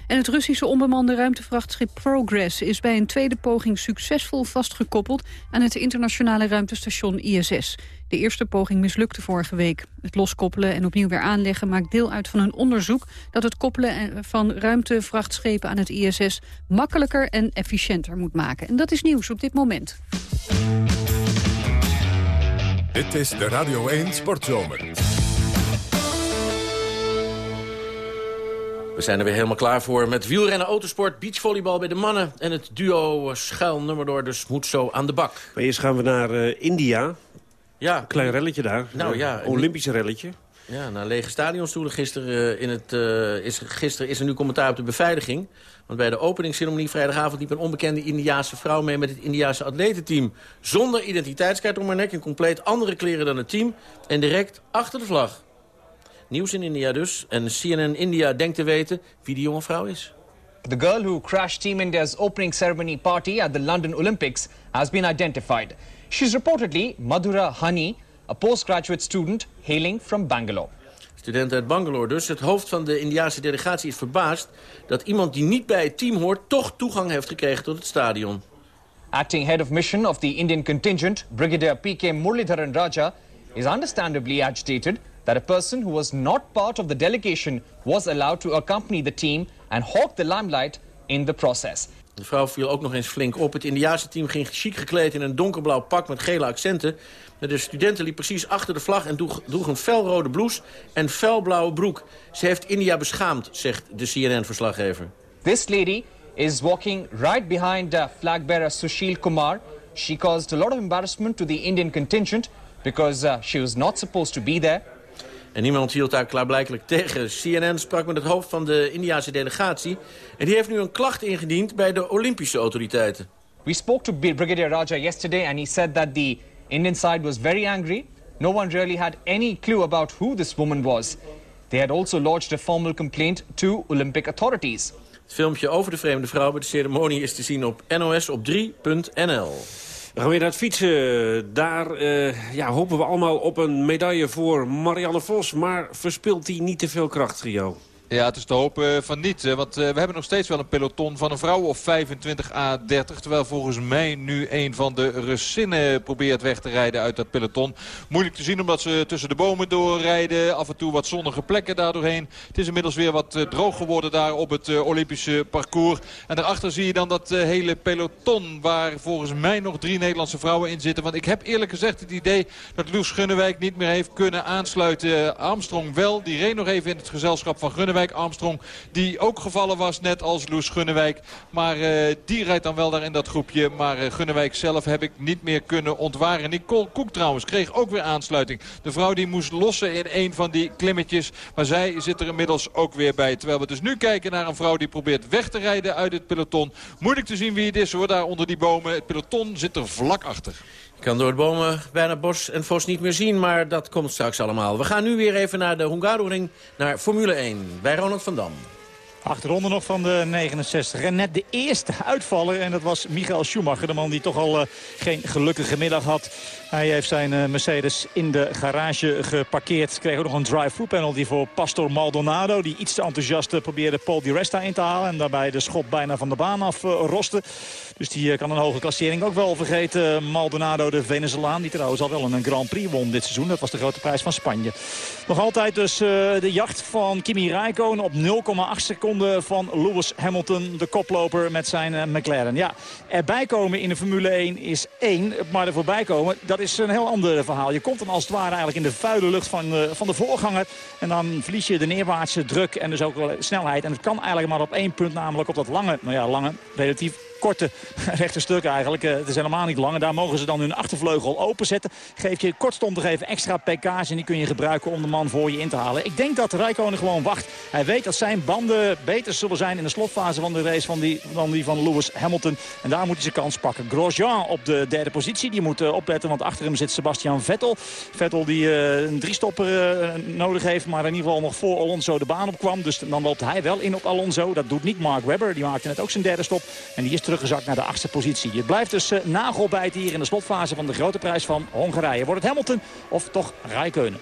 En het Russische onbemande ruimtevrachtschip Progress is bij een tweede poging succesvol vastgekoppeld aan het internationale ruimtestation ISS. De eerste poging mislukte vorige week. Het loskoppelen en opnieuw weer aanleggen maakt deel uit van een onderzoek dat het koppelen van ruimtevrachtschepen aan het ISS makkelijker en efficiënter moet maken. En dat is nieuws op dit moment. Dit is de Radio 1 Sportzomer. We zijn er weer helemaal klaar voor met wielrennen, autosport, beachvolleybal bij de mannen. En het duo schuil nummer door, dus moet zo aan de bak. Maar eerst gaan we naar eh, India. Ja. Klein relletje daar. Nou ja. Een Olympische relletje. Ja, na lege stadionstoelen gisteren, eh, in het, eh, is, gisteren is er nu commentaar op de beveiliging. Want bij de openingsceremonie vrijdagavond liep een onbekende Indiaanse vrouw mee met het Indiaanse atletenteam. Zonder identiteitskaart om haar nek, in compleet andere kleren dan het team. En direct achter de vlag. Nieuws in India dus. En CNN India denkt te weten wie die jonge vrouw is. The girl who crashed Team India's opening ceremony party at the London Olympics has been identified. She's reportedly Madhura Hani, a postgraduate student hailing from Bangalore. Student uit Bangalore dus. Het hoofd van de Indiaanse delegatie is verbaasd... dat iemand die niet bij het team hoort... toch toegang heeft gekregen tot het stadion. Acting head of mission of the Indian contingent, Brigadier P.K. Muralidharan Raja, is understandably agitated that a person who was not part of the delegation was allowed to accompany the team and hawk the limelight in the process. De vrouw viel ook nog eens flink op. Het Indiaanse team ging chic gekleed in een donkerblauw pak met gele accenten. De studenten liep precies achter de vlag en droeg, droeg een felrode blouse en felblauwe broek. Ze heeft India beschaamd, zegt de CNN-verslaggever. This lady is walking right behind uh, flag bearer Sushil Kumar. She caused a lot of embarrassment to the Indian contingent because uh, she was not supposed to be there. En niemand hield daar klaarblijkelijk tegen. CNN sprak met het hoofd van de Indiase delegatie. En die heeft nu een klacht ingediend bij de Olympische autoriteiten. We spoke to Brigadier Raja yesterday and he said that the Indian side was very angry. No one really had any clue about who this woman was. They had also lodged a formal complaint to Olympic authorities. Het filmpje over de vreemde vrouw bij de ceremonie is te zien op nos op 3.nl. We gaan weer naar het fietsen. Daar uh, ja, hopen we allemaal op een medaille voor Marianne Vos. Maar verspilt hij niet te veel kracht, Rio? Ja, het is te hopen van niet. Want we hebben nog steeds wel een peloton van een vrouw of 25 à 30. Terwijl volgens mij nu een van de Russinnen probeert weg te rijden uit dat peloton. Moeilijk te zien omdat ze tussen de bomen doorrijden. Af en toe wat zonnige plekken daardoorheen. Het is inmiddels weer wat droog geworden daar op het Olympische parcours. En daarachter zie je dan dat hele peloton waar volgens mij nog drie Nederlandse vrouwen in zitten. Want ik heb eerlijk gezegd het idee dat Loes Gunnewijk niet meer heeft kunnen aansluiten. Armstrong wel, die reed nog even in het gezelschap van Gunnewijk. Armstrong. Die ook gevallen was, net als Loes Gunnewijk. Maar uh, die rijdt dan wel daar in dat groepje. Maar uh, Gunnewijk zelf heb ik niet meer kunnen ontwaren. Nicole Koek trouwens kreeg ook weer aansluiting. De vrouw die moest lossen in een van die klimmetjes. Maar zij zit er inmiddels ook weer bij. Terwijl we dus nu kijken naar een vrouw die probeert weg te rijden uit het peloton. Moeilijk te zien wie het is hoor, daar onder die bomen. Het peloton zit er vlak achter. Je kan door het bomen bijna Bos en Vos niet meer zien, maar dat komt straks allemaal. We gaan nu weer even naar de Hungaroring, naar Formule 1, bij Ronald van Dam. Acht ronden nog van de 69. En net de eerste uitvaller. En dat was Michael Schumacher. De man die toch al uh, geen gelukkige middag had. Hij heeft zijn uh, Mercedes in de garage geparkeerd. Kreeg ook nog een drive-through penalty voor Pastor Maldonado. Die iets te enthousiast uh, probeerde Paul Di Resta in te halen. En daarbij de schop bijna van de baan af roste. Dus die kan een hoge klassering ook wel vergeten. Maldonado, de Venezolaan. Die trouwens al wel een Grand Prix won dit seizoen. Dat was de grote prijs van Spanje. Nog altijd dus de jacht van Kimi Räikkönen op 0,8 seconden van Lewis Hamilton, de koploper met zijn McLaren. Ja, erbij komen in de Formule 1 is één, maar er voorbij komen, dat is een heel ander verhaal. Je komt dan als het ware eigenlijk in de vuile lucht van, uh, van de voorganger. En dan verlies je de neerwaartse druk en dus ook snelheid. En het kan eigenlijk maar op één punt, namelijk op dat lange, nou ja, lange, relatief korte rechte stuk eigenlijk. Uh, het is helemaal niet lang. En daar mogen ze dan hun achtervleugel openzetten. Geef je kortstondig even extra pk's en die kun je gebruiken om de man voor je in te halen. Ik denk dat Rijkonen gewoon wacht. Hij weet dat zijn banden beter zullen zijn in de slotfase van de race van die, dan die van Lewis Hamilton. En daar moet hij zijn kans pakken. Grosjean op de derde positie. Die moet uh, opletten, want achter hem zit Sebastian Vettel. Vettel die uh, een driestopper nodig heeft, maar in ieder geval nog voor Alonso de baan op kwam. Dus dan loopt hij wel in op Alonso. Dat doet niet Mark Webber. Die maakte net ook zijn derde stop. En die is teruggezakt naar de achtste positie. Het blijft dus nagelbijten hier in de slotfase van de grote prijs van Hongarije. Wordt het Hamilton of toch Rijkeunen?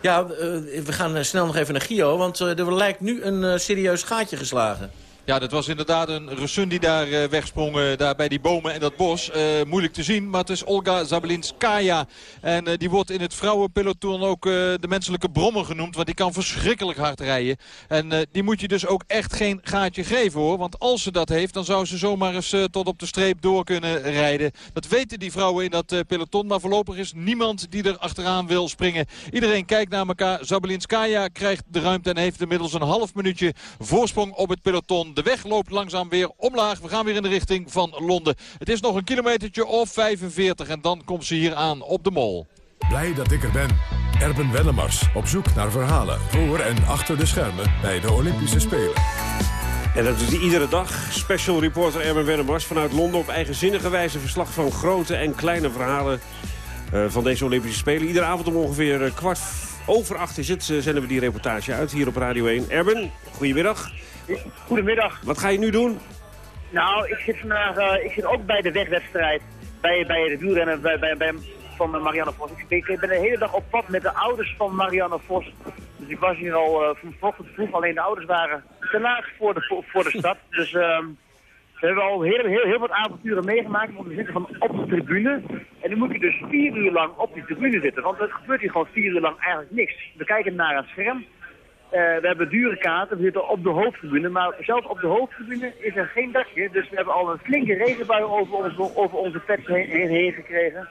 Ja, uh, we gaan snel nog even naar Gio, want er lijkt nu een serieus gaatje geslagen. Ja, dat was inderdaad een Russun die daar uh, wegsprong. Uh, daar bij die bomen en dat bos. Uh, moeilijk te zien, maar het is Olga Zabelinskaya. En die wordt in het vrouwenpeloton ook de menselijke brommer genoemd. Want die kan verschrikkelijk hard rijden. En die moet je dus ook echt geen gaatje geven hoor. Want als ze dat heeft, dan zou ze zomaar eens tot op de streep door kunnen rijden. Dat weten die vrouwen in dat peloton. Maar voorlopig is niemand die er achteraan wil springen. Iedereen kijkt naar elkaar. Zabelinskaya krijgt de ruimte en heeft inmiddels een half minuutje voorsprong op het peloton. De weg loopt langzaam weer omlaag. We gaan weer in de richting van Londen. Het is nog een kilometertje of 45 en dan komt ze hier aan op de mol. Blij dat ik er ben. Erben Wennemars op zoek naar verhalen voor en achter de schermen bij de Olympische Spelen. En dat doet hij iedere dag. Special reporter Erben Wennemars vanuit Londen op eigenzinnige wijze verslag van grote en kleine verhalen uh, van deze Olympische Spelen. Iedere avond om ongeveer uh, kwart over acht is het, uh, zenden we die reportage uit hier op Radio 1. Erben, goedemiddag. Goedemiddag. Wat ga je nu doen? Nou, ik zit vandaag uh, ik zit ook bij de wegwedstrijd. Bij, bij de wielrennen bij, bij, bij, van Marianne Vos. Ik, ik, ben de hele dag op pad met de ouders van Marianne Vos. Dus ik was hier al uh, vanochtend vroeg. Alleen de ouders waren te laat voor de, voor, de stad. Dus uh, we hebben al heel, heel, heel wat avonturen meegemaakt. Want we zitten van op de tribune. En dan moet je dus vier uur lang op die tribune zitten. Want er gebeurt hier gewoon vier uur lang eigenlijk niks. We kijken naar een scherm. Uh, we hebben dure kaarten, we zitten op de hoofdtribune, maar zelfs op de hoofdtribune is er geen dakje. Dus we hebben al een flinke regenbui over, ons, over onze pets heen, heen, heen gekregen.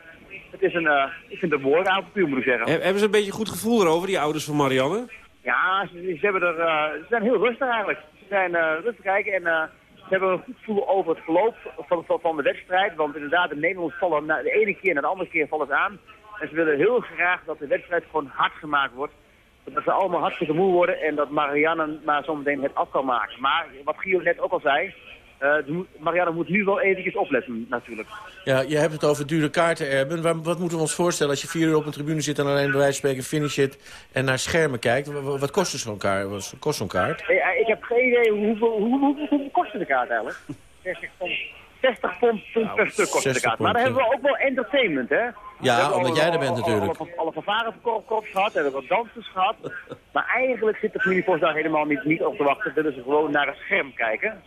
Het is een, uh, ik vind het een mooi avontuur, moet ik zeggen. He, hebben ze een beetje goed gevoel erover, die ouders van Marianne? Ja, ze, ze hebben er, uh, ze zijn heel rustig eigenlijk. Ze zijn rustig kijken en ze hebben een goed gevoel over het verloop van, van, van de wedstrijd. Want inderdaad, de Nederlanders vallen de ene keer naar de andere keer vallen ze aan. En ze willen heel graag dat de wedstrijd gewoon hard gemaakt wordt dat ze allemaal hartstikke moe worden en dat Marianne maar zometeen het af kan maken. Maar wat Gio net ook al zei, uh, Marianne moet nu wel eventjes opletten natuurlijk. Ja, je hebt het over dure kaarten, Erben. Wat, wat moeten we ons voorstellen als je vier uur op een tribune zit en alleen bij wijze van spreken finish zit en naar schermen kijkt? Wat, wat kost zo'n kaart? Wat kost zo'n kaart? Ik heb geen idee hoeveel, hoe, hoe, hoeveel kost de kaart eigenlijk? 60 pond, pond per stuk kost de kaart. Maar dan hebben we ook wel entertainment, hè? Ja, omdat jij er bent natuurlijk. Alle, alle vervarenverkorps gehad, hebben wat dansers gehad. maar eigenlijk zit de familie daar helemaal niet, niet op te wachten. Willen ze gewoon naar het scherm kijken.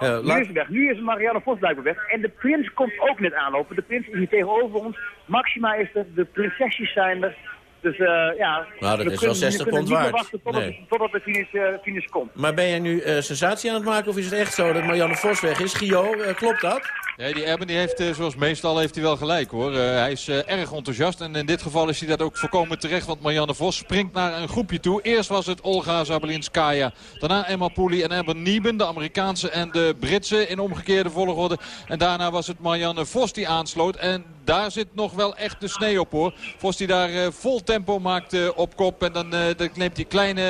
Nu is weg. Nu is Marianne Vos blijkbaar weg. En de prins komt ook net aanlopen. De prins is hier tegenover ons. Maxima is er. De prinsesjes zijn er. Dus uh, ja, nou, dat is wel 60 pond waard. wachten totdat, nee. totdat de finish, uh, finish komt. Maar ben jij nu uh, sensatie aan het maken of is het echt zo dat Marianne Vos weg is? Gio, klopt dat? Nee, die Erben die heeft, zoals meestal, heeft hij wel gelijk hoor. Uh, hij is uh, erg enthousiast en in dit geval is hij dat ook voorkomen terecht. Want Marianne Vos springt naar een groepje toe. Eerst was het Olga Zabelinskaya. Daarna Emma Pooley en Amber Nieben, de Amerikaanse en de Britse in omgekeerde volgorde. En daarna was het Marianne Vos die aansloot. En daar zit nog wel echt de snee op hoor. Vos die daar eh, vol tempo maakt eh, op kop. En dan, eh, dan neemt die kleine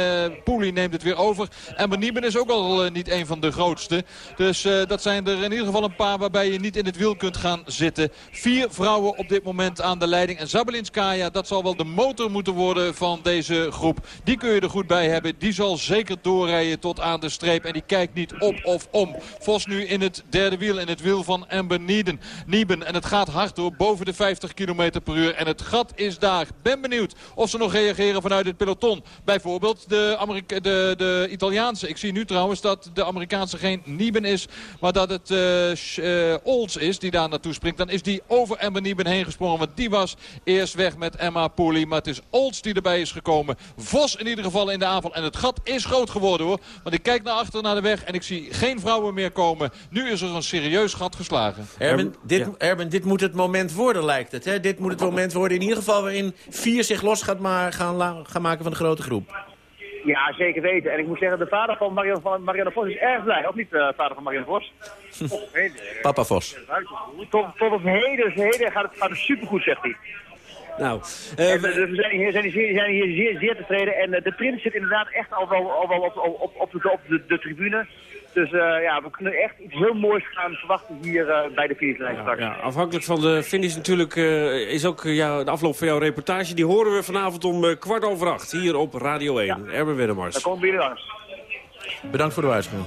Poelie neemt het weer over. En Benieben is ook al eh, niet een van de grootste. Dus eh, dat zijn er in ieder geval een paar waarbij je niet in het wiel kunt gaan zitten. Vier vrouwen op dit moment aan de leiding. En Zabelinskaya, dat zal wel de motor moeten worden van deze groep. Die kun je er goed bij hebben. Die zal zeker doorrijden tot aan de streep. En die kijkt niet op of om. Vos nu in het derde wiel. In het wiel van Amber Nieden. Nieben. En het gaat hard door. Boven de 50 km per uur. En het gat is daar. Ben benieuwd of ze nog reageren vanuit het peloton. Bijvoorbeeld de, de, de Italiaanse. Ik zie nu trouwens dat de Amerikaanse geen Nieben is. Maar dat het eh Sch- Olds is die daar naartoe springt. Dan is die over Amber Nieben heen gesprongen. Want die was eerst weg met Emma Pooley. Maar het is Olds die erbij is gekomen. Vos in ieder geval in de aanval. En het gat is groot geworden hoor. Want ik kijk naar achter naar de weg. En ik zie geen vrouwen meer komen. Nu is er een serieus gat geslagen. Erben, dit, Erben, dit moet het moment worden, lijkt het. Hè? Dit moet het moment worden in ieder geval waarin vier zich los gaat ma gaan, gaan maken van de grote groep. Ja, zeker weten. En ik moet zeggen, de vader van Marianne, van Marianne Vos is erg blij. Of niet, de vader van Marianne Vos? Papa Vos. Tot, tot op heden, heden gaat, het, gaat het supergoed, zegt hij. Nou, En we, we zijn hier, zijn hier, zijn hier zeer, zeer tevreden. En eh, de prins zit inderdaad echt al wel, al wel op, op, op, de, op de, de tribune. Dus eh, ja, we kunnen echt iets heel moois gaan verwachten hier eh, bij de finishlijn straks. Ja, afhankelijk van de finish natuurlijk eh, is ook jou- de afloop van jouw reportage. Die horen we vanavond om eh, kwart over acht hier op Radio 1. Erben Wennemars. Dan komen we hier langs. Bedankt voor de waarschuwing.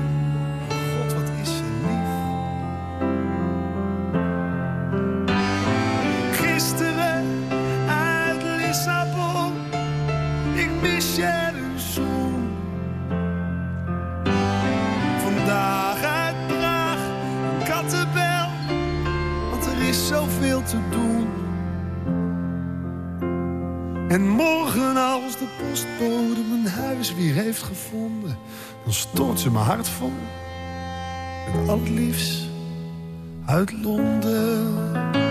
En morgen als de postbode mijn huis weer heeft gevonden, dan stort ze mijn hart vol. Met al het liefst uit Londen.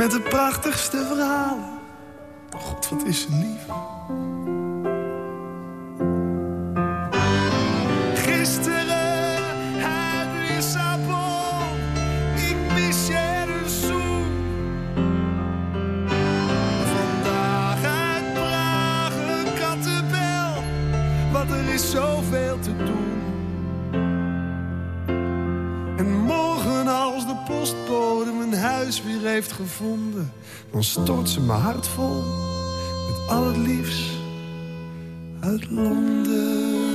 Met het prachtigste verhalen. Oh god, wat is ze lief. Gisteren uit Lissabon, ik mis je dus een zoen. Vandaag uit Praag een kattenbel, want er is zoveel te doen. Weer heeft gevonden, dan stort ze mijn hart vol met al het liefst uit Londen.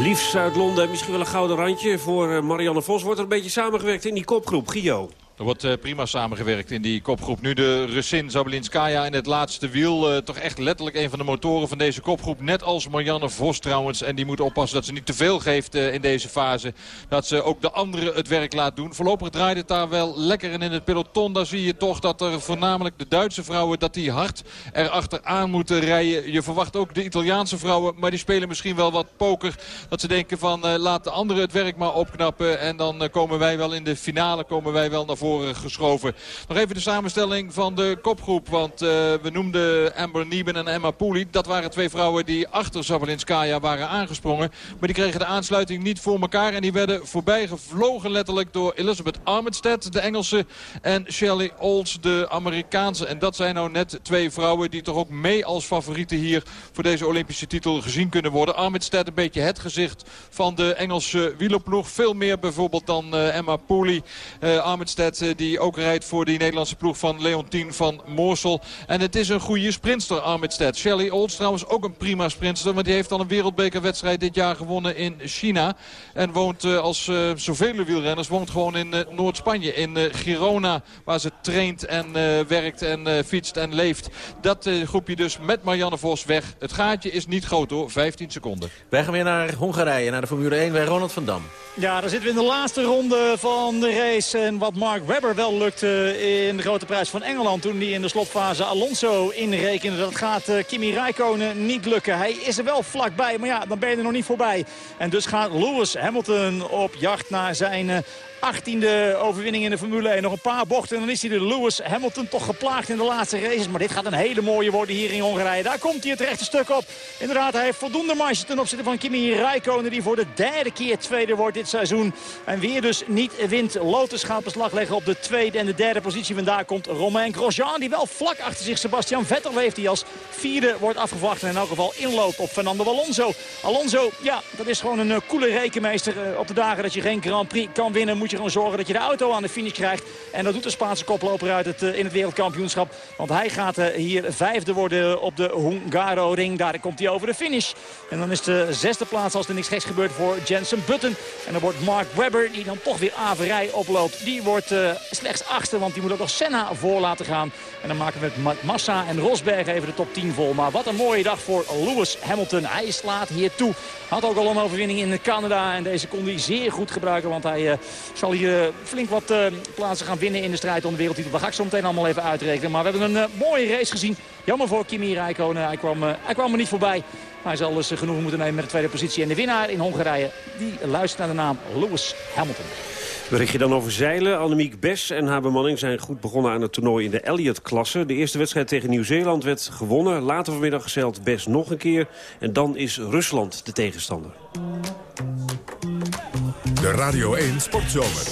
Liefst uit Londen, misschien wel een gouden randje voor eh, Marianne Vos. Wordt er een beetje samengewerkt in die kopgroep, Gio? Er wordt eh, prima samengewerkt in die kopgroep. Nu de Russin Zabelinskaya in het laatste wiel. eh, toch echt letterlijk een van de motoren van deze kopgroep. Net als Marianne Vos trouwens. En die moet oppassen dat ze niet te veel geeft eh, in deze fase. Dat ze ook de anderen het werk laat doen. Voorlopig draait het daar wel lekker. En in het peloton daar zie je toch dat er voornamelijk de Duitse vrouwen... dat die hard erachteraan moeten rijden. Je verwacht ook de Italiaanse vrouwen. Maar die spelen misschien wel wat poker. Dat ze denken van laat de anderen het werk maar opknappen. En dan komen wij wel in de finale komen wij wel naar voren geschoven. Nog even de samenstelling van de kopgroep. Want eh, we noemden Amber Nieben en Emma Pooley. Dat waren twee vrouwen die achter Zabelinskaya waren aangesprongen. Maar die kregen de aansluiting niet voor elkaar. En die werden voorbij gevlogen letterlijk door Elizabeth Armitstead, de Engelse. En Shelley Olds, de Amerikaanse. En dat zijn nou net twee vrouwen die toch ook mee als favorieten hier voor deze Olympische titel gezien kunnen worden. Armitstead een beetje het gezicht van de Engelse wielerploeg. Veel meer bijvoorbeeld dan eh, Emma Pooley. Uh, Armitstead eh, die ook rijdt voor die Nederlandse ploeg van Leontien van Moorsel. En het is een goede sprinter, Armitstead. Shelley Olds trouwens ook een prima sprinter. Maar die heeft al een wereldbekerwedstrijd dit jaar gewonnen in China. En woont uh, als uh, zoveel wielrenners woont gewoon in uh, Noord-Spanje. In Girona, waar ze traint en werkt en fietst en leeft. Dat groepje dus met Marianne Vos weg. Het gaatje is niet groot hoor, 15 seconden. Wij gaan weer naar Hongarije, naar de Formule 1 bij Ronald van Dam. Ja, daar zitten we in de laatste ronde van de race. En wat Mark Webber wel lukte in de grote prijs van Engeland... toen hij in de slotfase Alonso inrekende. Dat gaat uh, Kimi Räikkönen niet lukken. Hij is er wel vlakbij, maar ja, dan ben je er nog niet voorbij. En dus gaat Lewis Hamilton op jacht naar zijn... Uh, 18e overwinning in de Formule 1. Nog een paar bochten en dan is hij de Lewis Hamilton toch geplaagd in de laatste races. Maar dit gaat een hele mooie worden hier in Hongarije. Daar komt hij het rechte stuk op. Inderdaad, hij heeft voldoende marge ten opzichte van Kimi Räikkönen... die voor de derde keer tweede wordt dit seizoen. En weer dus niet wint. Lotus gaat beslag leggen op de tweede en de derde positie. Vandaar komt Romain Grosjean, die wel vlak achter zich Sebastian Vettel heeft. Die als vierde wordt afgewacht en in elk geval inloopt op Fernando Alonso. Alonso, ja, dat is gewoon een coole rekenmeester. Uh, op de dagen dat je geen Grand Prix kan winnen... moet je gewoon zorgen dat je de auto aan de finish krijgt. En dat doet de Spaanse koploper uit het, uh, in het wereldkampioenschap. Want hij gaat uh, hier vijfde worden op de Hungaro-ring. Daar komt hij over de finish. En dan is de zesde plaats als er niks geks gebeurt voor Jensen Button. En dan wordt Mark Webber, die dan toch weer averij oploopt. Die wordt uh, slechts achtste, want die moet ook nog Senna voor laten gaan. En dan maken we met Massa en Rosberg even de top 10 vol. Maar wat een mooie dag voor Lewis Hamilton. Hij slaat hier toe. Had ook al een overwinning in Canada. En deze kon hij zeer goed gebruiken, want hij zal hier flink wat uh, plaatsen gaan winnen in de strijd om de wereldtitel. Dat ga ik zo meteen allemaal even uitrekenen. Maar we hebben een uh, mooie race gezien. Jammer voor Kimi Räikkönen. Hij kwam, hij kwam er niet voorbij. Maar hij zal dus genoeg moeten nemen met de tweede positie. En de winnaar in Hongarije, die luistert naar de naam Lewis Hamilton. Bericht je dan over zeilen. Annemiek Bes en haar bemanning zijn goed begonnen aan het toernooi in de Elliott-klasse. De eerste wedstrijd tegen Nieuw-Zeeland werd gewonnen. Later vanmiddag gezeild Bes nog een keer. En dan is Rusland de tegenstander. De Radio 1 Sportzomer.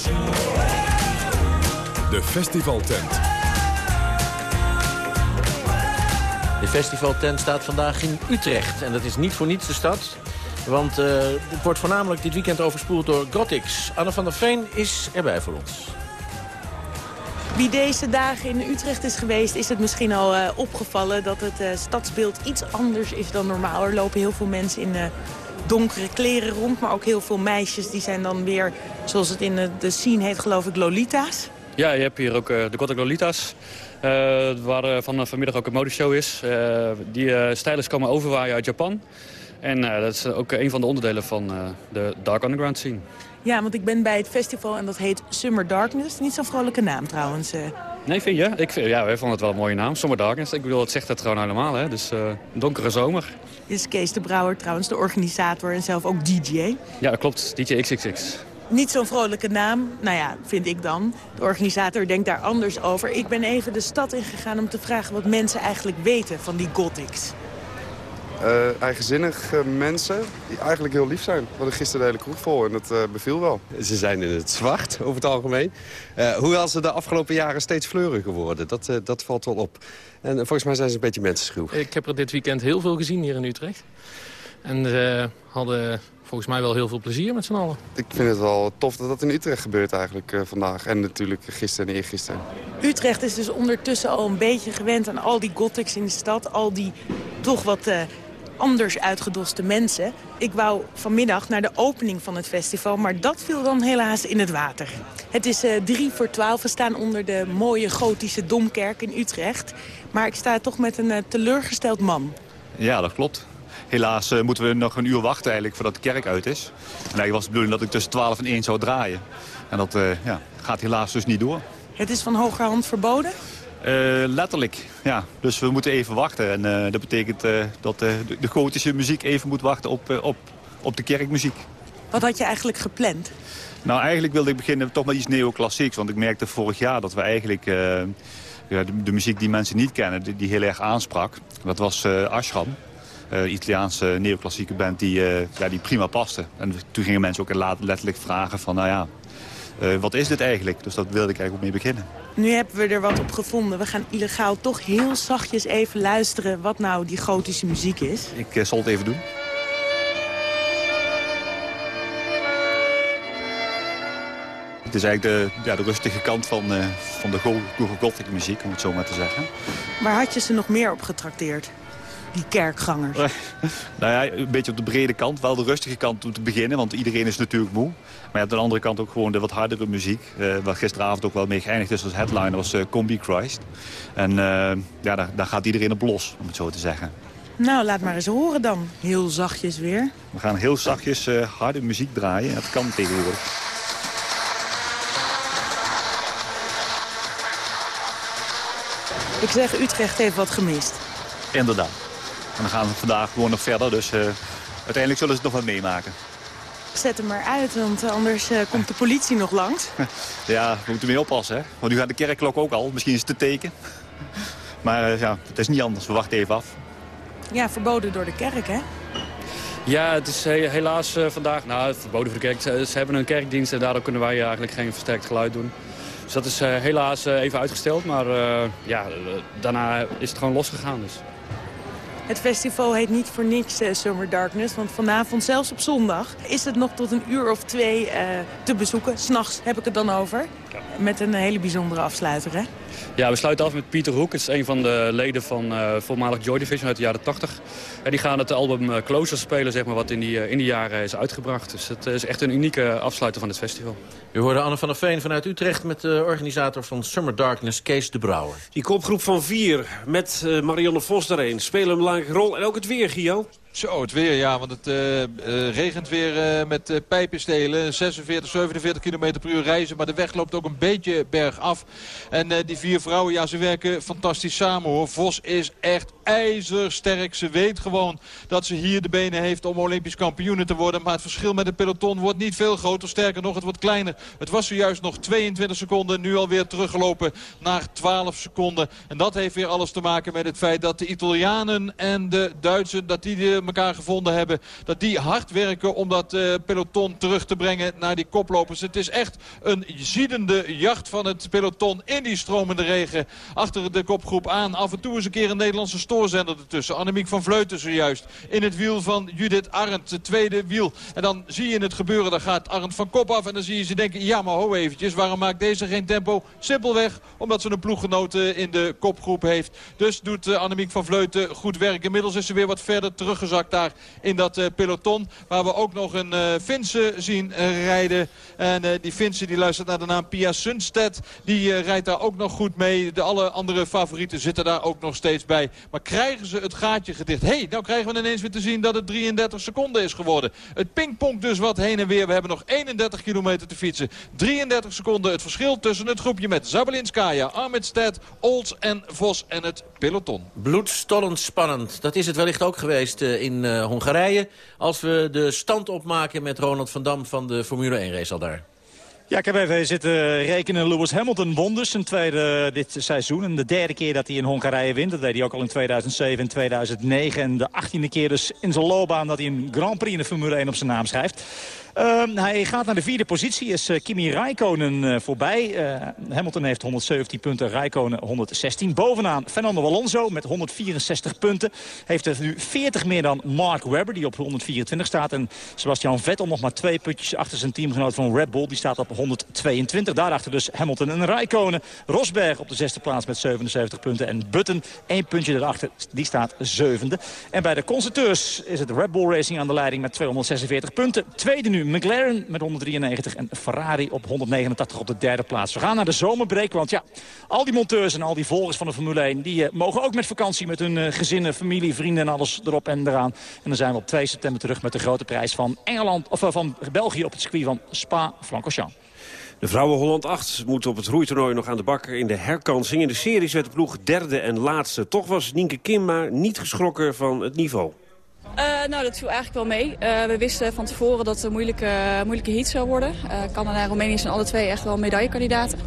De festivaltent. De festivaltent staat vandaag in Utrecht. En dat is niet voor niets de stad. Want uh, het wordt voornamelijk dit weekend overspoeld door Gothics. Anne van der Veen is erbij voor ons. Wie deze dagen in Utrecht is geweest, is het misschien al uh, opgevallen... dat het uh, stadsbeeld iets anders is dan normaal. Er lopen heel veel mensen in donkere kleren rond. Maar ook heel veel meisjes die zijn dan weer, zoals het in de, de scene heet, geloof ik, Lolita's. Ja, je hebt hier ook uh, de Gothic Lolita's. Uh, waar uh, van, vanmiddag ook een modeshow is. die stylers komen overwaaien uit Japan. En dat is ook een van de onderdelen van de Dark Underground scene. Ja, want ik ben bij het festival en dat heet Summer Darkness. Niet zo'n vrolijke naam trouwens. Nee, vind je? Ik vind, ja, wij vonden het wel een mooie naam. Summer Darkness. Ik bedoel, het zegt het gewoon helemaal. Hè? Dus donkere zomer. Is Kees de Brouwer trouwens, de organisator en zelf ook DJ. Ja, dat klopt. DJ XXX. Niet zo'n vrolijke naam, nou ja, vind ik dan. De organisator denkt daar anders over. Ik ben even de stad ingegaan om te vragen wat mensen eigenlijk weten van die gothics. Eh, eigenzinnige mensen die eigenlijk heel lief zijn. We hadden gisteren de hele kroeg vol en dat eh, beviel wel. Ze zijn in het zwart over het algemeen. Uh, hoewel ze de afgelopen jaren steeds fleuriger worden. Dat, uh, dat valt wel op. En volgens mij zijn ze een beetje mensenschuw. Ik heb er dit weekend heel veel gezien hier in Utrecht. En ze hadden volgens mij wel heel veel plezier met z'n allen. Ik vind het wel tof dat dat in Utrecht gebeurt eigenlijk uh, vandaag. En natuurlijk gisteren en eergisteren. Utrecht is dus ondertussen al een beetje gewend aan al die gothics in de stad. Al die toch wat uh, anders uitgedoste mensen. Ik wou vanmiddag naar de opening van het festival, maar dat viel dan helaas in het water. Het is uh, drie voor twaalf, we staan onder de mooie gotische Domkerk in Utrecht. Maar ik sta toch met een teleurgesteld man. Ja, dat klopt. Helaas uh, moeten we nog een uur wachten eigenlijk voordat de kerk uit is. En eigenlijk was de bedoeling dat ik tussen 12 en 1 zou draaien. En dat ja, gaat helaas dus niet door. Het is van hogerhand verboden? Uh, letterlijk, ja. Dus we moeten even wachten. En dat betekent dat de, de, gotische muziek even moet wachten op, op, op de kerkmuziek. Wat had je eigenlijk gepland? Nou, eigenlijk wilde ik beginnen toch met iets neoclassieks. Want ik merkte vorig jaar dat we eigenlijk... ja, de, de, muziek die mensen niet kennen, die, die heel erg aansprak. Dat was Ashram. Uh, Italiaanse neoclassieke band die, ja, die prima paste. En toen gingen mensen ook letterlijk vragen van, nou ja, uh, wat is dit eigenlijk? Dus dat wilde ik eigenlijk ook mee beginnen. Nu hebben we er wat op gevonden. We gaan illegaal toch heel zachtjes even luisteren wat nou die gotische muziek is. Ik zal het even doen. Het is eigenlijk de, ja, de rustige kant van, van de Google Gothic muziek, om het zo maar te zeggen. Waar had je ze nog meer op getrakteerd? Die kerkgangers? nou ja, een beetje op de brede kant. Wel de rustige kant om te beginnen, want iedereen is natuurlijk moe. Maar je hebt aan de andere kant ook gewoon de wat hardere muziek. Uh, waar gisteravond ook wel mee geëindigd is als headliner was uh, Combi Christ. En uh, ja, daar, daar gaat iedereen op los, om het zo te zeggen. Nou, laat maar eens horen dan. Heel zachtjes weer. We gaan heel zachtjes harde muziek draaien. Dat kan tegenwoordig. Ik zeg, Utrecht heeft wat gemist. Inderdaad. En dan gaan we vandaag gewoon nog verder. Dus uh, uiteindelijk zullen ze het nog wat meemaken. Zet hem maar uit, want anders uh, komt de politie nog langs. ja, we moeten mee oppassen. Hè? Want nu gaat de kerkklok ook al. Misschien is het te teken. Maar uh, ja, het is niet anders. We wachten even af. Ja, verboden door de kerk, hè? Ja, het is helaas vandaag... Nou, verboden voor de kerk. Ze, ze, hebben een kerkdienst en daardoor kunnen wij eigenlijk geen versterkt geluid doen. Dus dat is helaas even uitgesteld. Maar ja, daarna is het gewoon losgegaan. Dus. Het festival heet niet voor niks uh, Summer Darkness. Want vanavond, zelfs op zondag, is het nog tot een uur of twee uh, te bezoeken. S'nachts heb ik het dan over. Met een hele bijzondere afsluiter, hè? Ja, we sluiten af met Pieter Hoek. Het is een van de leden van uh, voormalig Joy Division uit de jaren 80. En die gaan het album uh, Closer spelen, zeg maar, wat in die, uh, in die jaren is uitgebracht. Dus het is echt een unieke afsluiter van het festival. U hoorde Anne van der Veen vanuit Utrecht met de organisator van Summer Darkness, Kees de Brouwer. Die kopgroep van vier met Marianne Vos daarheen spelen een belangrijke rol. En ook het weer, Gio. Zo, het weer, ja, want het uh, regent weer uh, met pijpenstelen. 46, 47 km per uur reizen, maar de weg loopt ook een beetje bergaf. En die vier vrouwen, ja, ze werken fantastisch samen hoor. Vos is echt ijzersterk. Ze weet gewoon dat ze hier de benen heeft om Olympisch kampioen te worden. Maar het verschil met het peloton wordt niet veel groter. Sterker nog, het wordt kleiner. Het was zojuist nog 22 seconden. Nu alweer teruggelopen naar 12 seconden. En dat heeft weer alles te maken met het feit dat de Italianen en de Duitsers... dat die de elkaar gevonden hebben. Dat die hard werken om dat uh, peloton terug te brengen naar die koplopers. Het is echt een ziedende jacht van het peloton in die stromende regen. Achter de kopgroep aan. Af en toe eens een keer een Nederlandse stoorzender ertussen. Annemiek van Vleuten zojuist. In het wiel van Judith Arndt. Het tweede wiel. En dan zie je het gebeuren. Dan gaat Arndt van kop af. En dan zie je ze denken. Ja maar ho eventjes. Waarom maakt deze geen tempo? Simpelweg omdat ze een ploeggenote in de kopgroep heeft. Dus doet uh, Annemiek van Vleuten goed werk. Inmiddels is ze weer wat verder teruggezakt daar in dat uh, peloton. Waar we ook nog een uh, Finse zien uh, rijden. En die Finse die luistert naar de naam Pia Sundstedt. Die rijdt daar ook nog goed mee. De alle andere favorieten zitten daar ook nog steeds bij. Maar krijgen ze het gaatje gedicht? Hé, hey, nou krijgen we ineens weer te zien dat het 33 seconden is geworden. Het pingpong dus wat heen en weer. We hebben nog 31 kilometer te fietsen. 33 seconden het verschil tussen het groepje met Zabelinskaya, Armidstedt, Olds en Vos en het peloton. Bloedstollend spannend. Dat is het wellicht ook geweest in in uh, Hongarije... als we de stand opmaken met Ronald van Dam van de Formule 1-race al daar? Ja, ik heb even zitten rekenen. Lewis Hamilton won dus zijn tweede dit seizoen. En de derde keer dat hij in Hongarije wint. Dat deed hij ook al in 2007 en 2009. En de achttiende keer dus in zijn loopbaan dat hij een Grand Prix in de Formule 1 op zijn naam schrijft. Ehm, hij gaat naar de vierde positie, is eh, Kimi Räikkönen eh, voorbij. Eh, Hamilton heeft 117 punten, Räikkönen 116. Bovenaan Fernando Alonso met 164 punten. Heeft er nu 40 meer dan Mark Webber, die op 124 staat. En Sebastian Vettel nog maar twee puntjes achter zijn teamgenoot van Red Bull. Die staat op 122. Daarachter dus Hamilton en Räikkönen. Rosberg op de zesde plaats met 77 punten. En Button, één puntje erachter, die staat zevende. En bij de constructeurs is het Red Bull Racing aan de leiding met 246 punten. Tweede nu McLaren met 193 en Ferrari op 189 op de derde plaats. We gaan naar de zomerbreak, want ja, al die monteurs en al die volgers van de Formule 1... die uh, mogen ook met vakantie met hun uh, gezinnen, familie, vrienden en alles erop en eraan. En dan zijn we op 2 september terug met de grote prijs van, Engeland, of, uh, van België op het circuit van Spa-Francorchamps. De vrouwen Holland 8 moeten op het roeitoernooi nog aan de bak in de herkansing. In de series werd de ploeg derde en laatste. Toch was Nienke Kimma niet geschrokken van het niveau. Uh, nou, dat viel eigenlijk wel mee. Uh, we wisten van tevoren dat het een moeilijke, moeilijke heat zou worden. Uh, Canada en Roemenië zijn alle twee echt wel medaillekandidaten.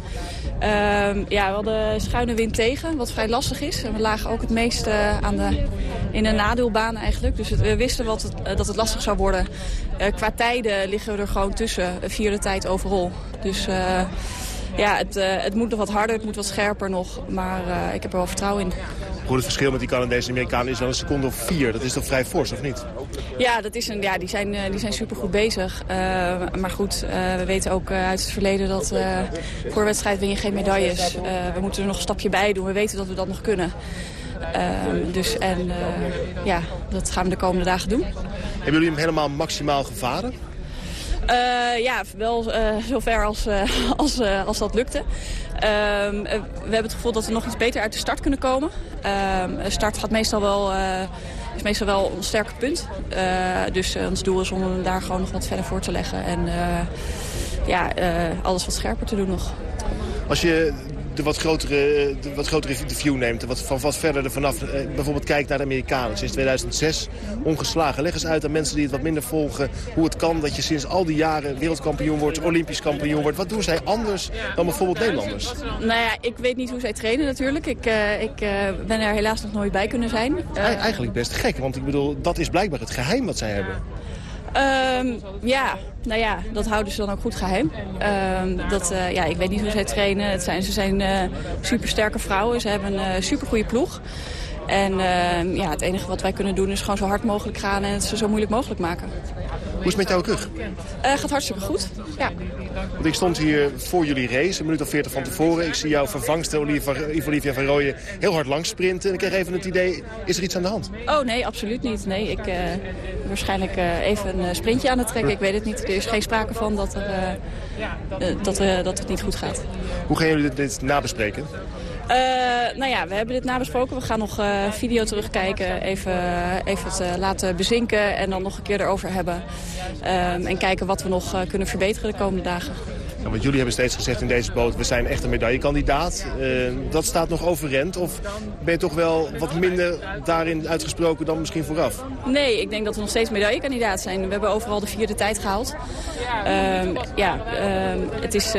Ehm, ja, we hadden schuine wind tegen, wat vrij lastig is. We lagen ook het meest aan de, in een nadeelbaan eigenlijk. Dus we wisten wat het, dat het lastig zou worden. qua tijden liggen we er gewoon tussen, vierde tijd overal. Dus ja, het, het moet nog wat harder, het moet wat scherper nog. Maar ik heb er wel vertrouwen in. Goed, het verschil met die Canadese en Amerikanen is dan een seconde of vier. Dat is toch vrij fors, of niet? Ja, dat is een, ja die, zijn, die zijn supergoed bezig. Uh, maar goed, uh, we weten ook uh, uit het verleden dat voor een wedstrijd win je geen medailles. we moeten er nog een stapje bij doen. We weten dat we dat nog kunnen. dus en ja, dat gaan we de komende dagen doen. Hebben jullie hem helemaal maximaal gevaren? Uh, ja, wel uh, zover als, uh, als, als dat lukte. we hebben het gevoel dat we nog iets beter uit de start kunnen komen. de start gaat meestal wel, is meestal wel ons sterke punt. dus ons doel is om daar gewoon nog wat verder voor te leggen. En ja, alles wat scherper te doen nog. Als je de wat grotere, de wat grotere view neemt. Wat, van wat verder er vanaf. Eh, bijvoorbeeld kijkt naar de Amerikanen. Sinds 2006 ongeslagen. Leg eens uit aan mensen die het wat minder volgen. Hoe het kan dat je sinds al die jaren wereldkampioen wordt. Olympisch kampioen wordt. Wat doen zij anders dan bijvoorbeeld Nederlanders? Nou ja, ik weet niet hoe zij trainen natuurlijk. Ik, uh, ik uh, ben er helaas nog nooit bij kunnen zijn. Eigenlijk best gek. Want ik bedoel, dat is blijkbaar het geheim wat zij hebben. Um, ja, nou ja, dat houden ze dan ook goed geheim. Um, dat, uh, ja, ik weet niet hoe zij trainen. Het zijn, ze zijn uh, supersterke vrouwen. Ze hebben een uh, supergoeie ploeg. En uh, ja, het enige wat wij kunnen doen is gewoon zo hard mogelijk gaan en het zo moeilijk mogelijk maken. Hoe is het met jouw rug? Uh, gaat hartstikke goed, ja. Want ik stond hier voor jullie race, een minuut of veertig van tevoren. Ik zie jouw vervangster Olivia van Rooyen heel hard langs sprinten. En ik kreeg even het idee, is er iets aan de hand? Oh nee, absoluut niet. Nee, ik uh, waarschijnlijk uh, even een sprintje aan het trekken. Ik weet het niet. Er is geen sprake van dat, er, dat, dat het niet goed gaat. Hoe gaan jullie dit nabespreken? Uh, nou ja, we hebben dit nabesproken. We gaan nog uh, video terugkijken, even, even het uh, laten bezinken en dan nog een keer erover hebben. en kijken wat we nog kunnen verbeteren de komende dagen. Ja, want jullie hebben steeds gezegd in deze boot, we zijn echt een medaillekandidaat. dat staat nog overrend of ben je toch wel wat minder daarin uitgesproken dan misschien vooraf? Nee, ik denk dat we nog steeds medaillekandidaat zijn. We hebben overal de vierde tijd gehaald. Ehm, ja, ehm, het is,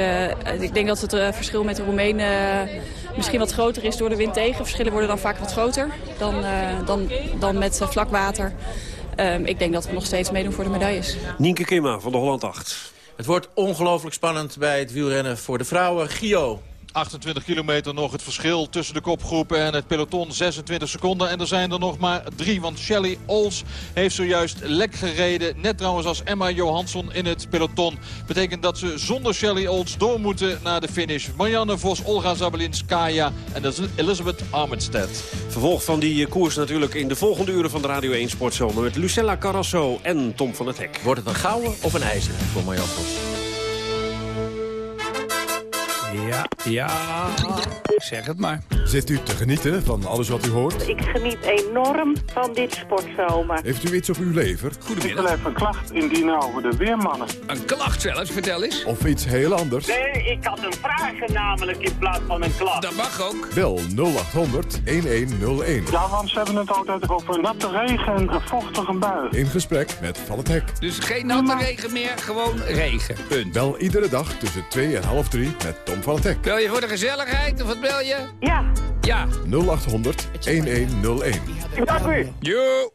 ik denk dat het verschil met de Roemenen misschien wat groter is door de wind tegen. Verschillen worden dan vaak wat groter dan, uh, dan, dan met uh, vlak water. Um, ik denk dat we nog steeds meedoen voor de medailles. Nienke Kimma van de Holland 8. Het wordt ongelooflijk spannend bij het wielrennen voor de vrouwen. Gio, 28 kilometer nog het verschil tussen de kopgroep en het peloton. 26 seconden en er zijn er nog maar drie. Want Shelly Ols heeft zojuist lek gereden. Net trouwens als Emma Johansson in het peloton. Betekent dat ze zonder Shelly Ols door moeten naar de finish. Marianne Vos, Olga Zabelins, Kaya en dat is Elizabeth Armitstead. Vervolg van die koers natuurlijk in de volgende uren van de Radio 1 Sportzomer. Met Lucella Carrasso en Tom van het Hek. Wordt het een gouden of een ijzer voor Marianne Vos? Ja. Ja, zeg het maar. Zit u te genieten van alles wat u hoort? Ik geniet enorm van dit sportzomer. Heeft u iets op uw lever? Ik wil even een klacht indienen over de weermannen. Een klacht zelfs, vertel eens. Of iets heel anders? Nee, ik had een vraag namelijk in plaats van een klacht. Dat mag ook. Bel 0800 1101. Ja, want ze hebben het altijd over natte regen en een vochtige bui. In gesprek met Van het Hek. Dus geen natte regen meer, gewoon regen. Punt. Bel iedere dag tussen 2 en half 3 met Tom van het Hek. Bel je voor de gezelligheid of wat bel je? Ja. Ja. 0800 1101. Dank u. Jo.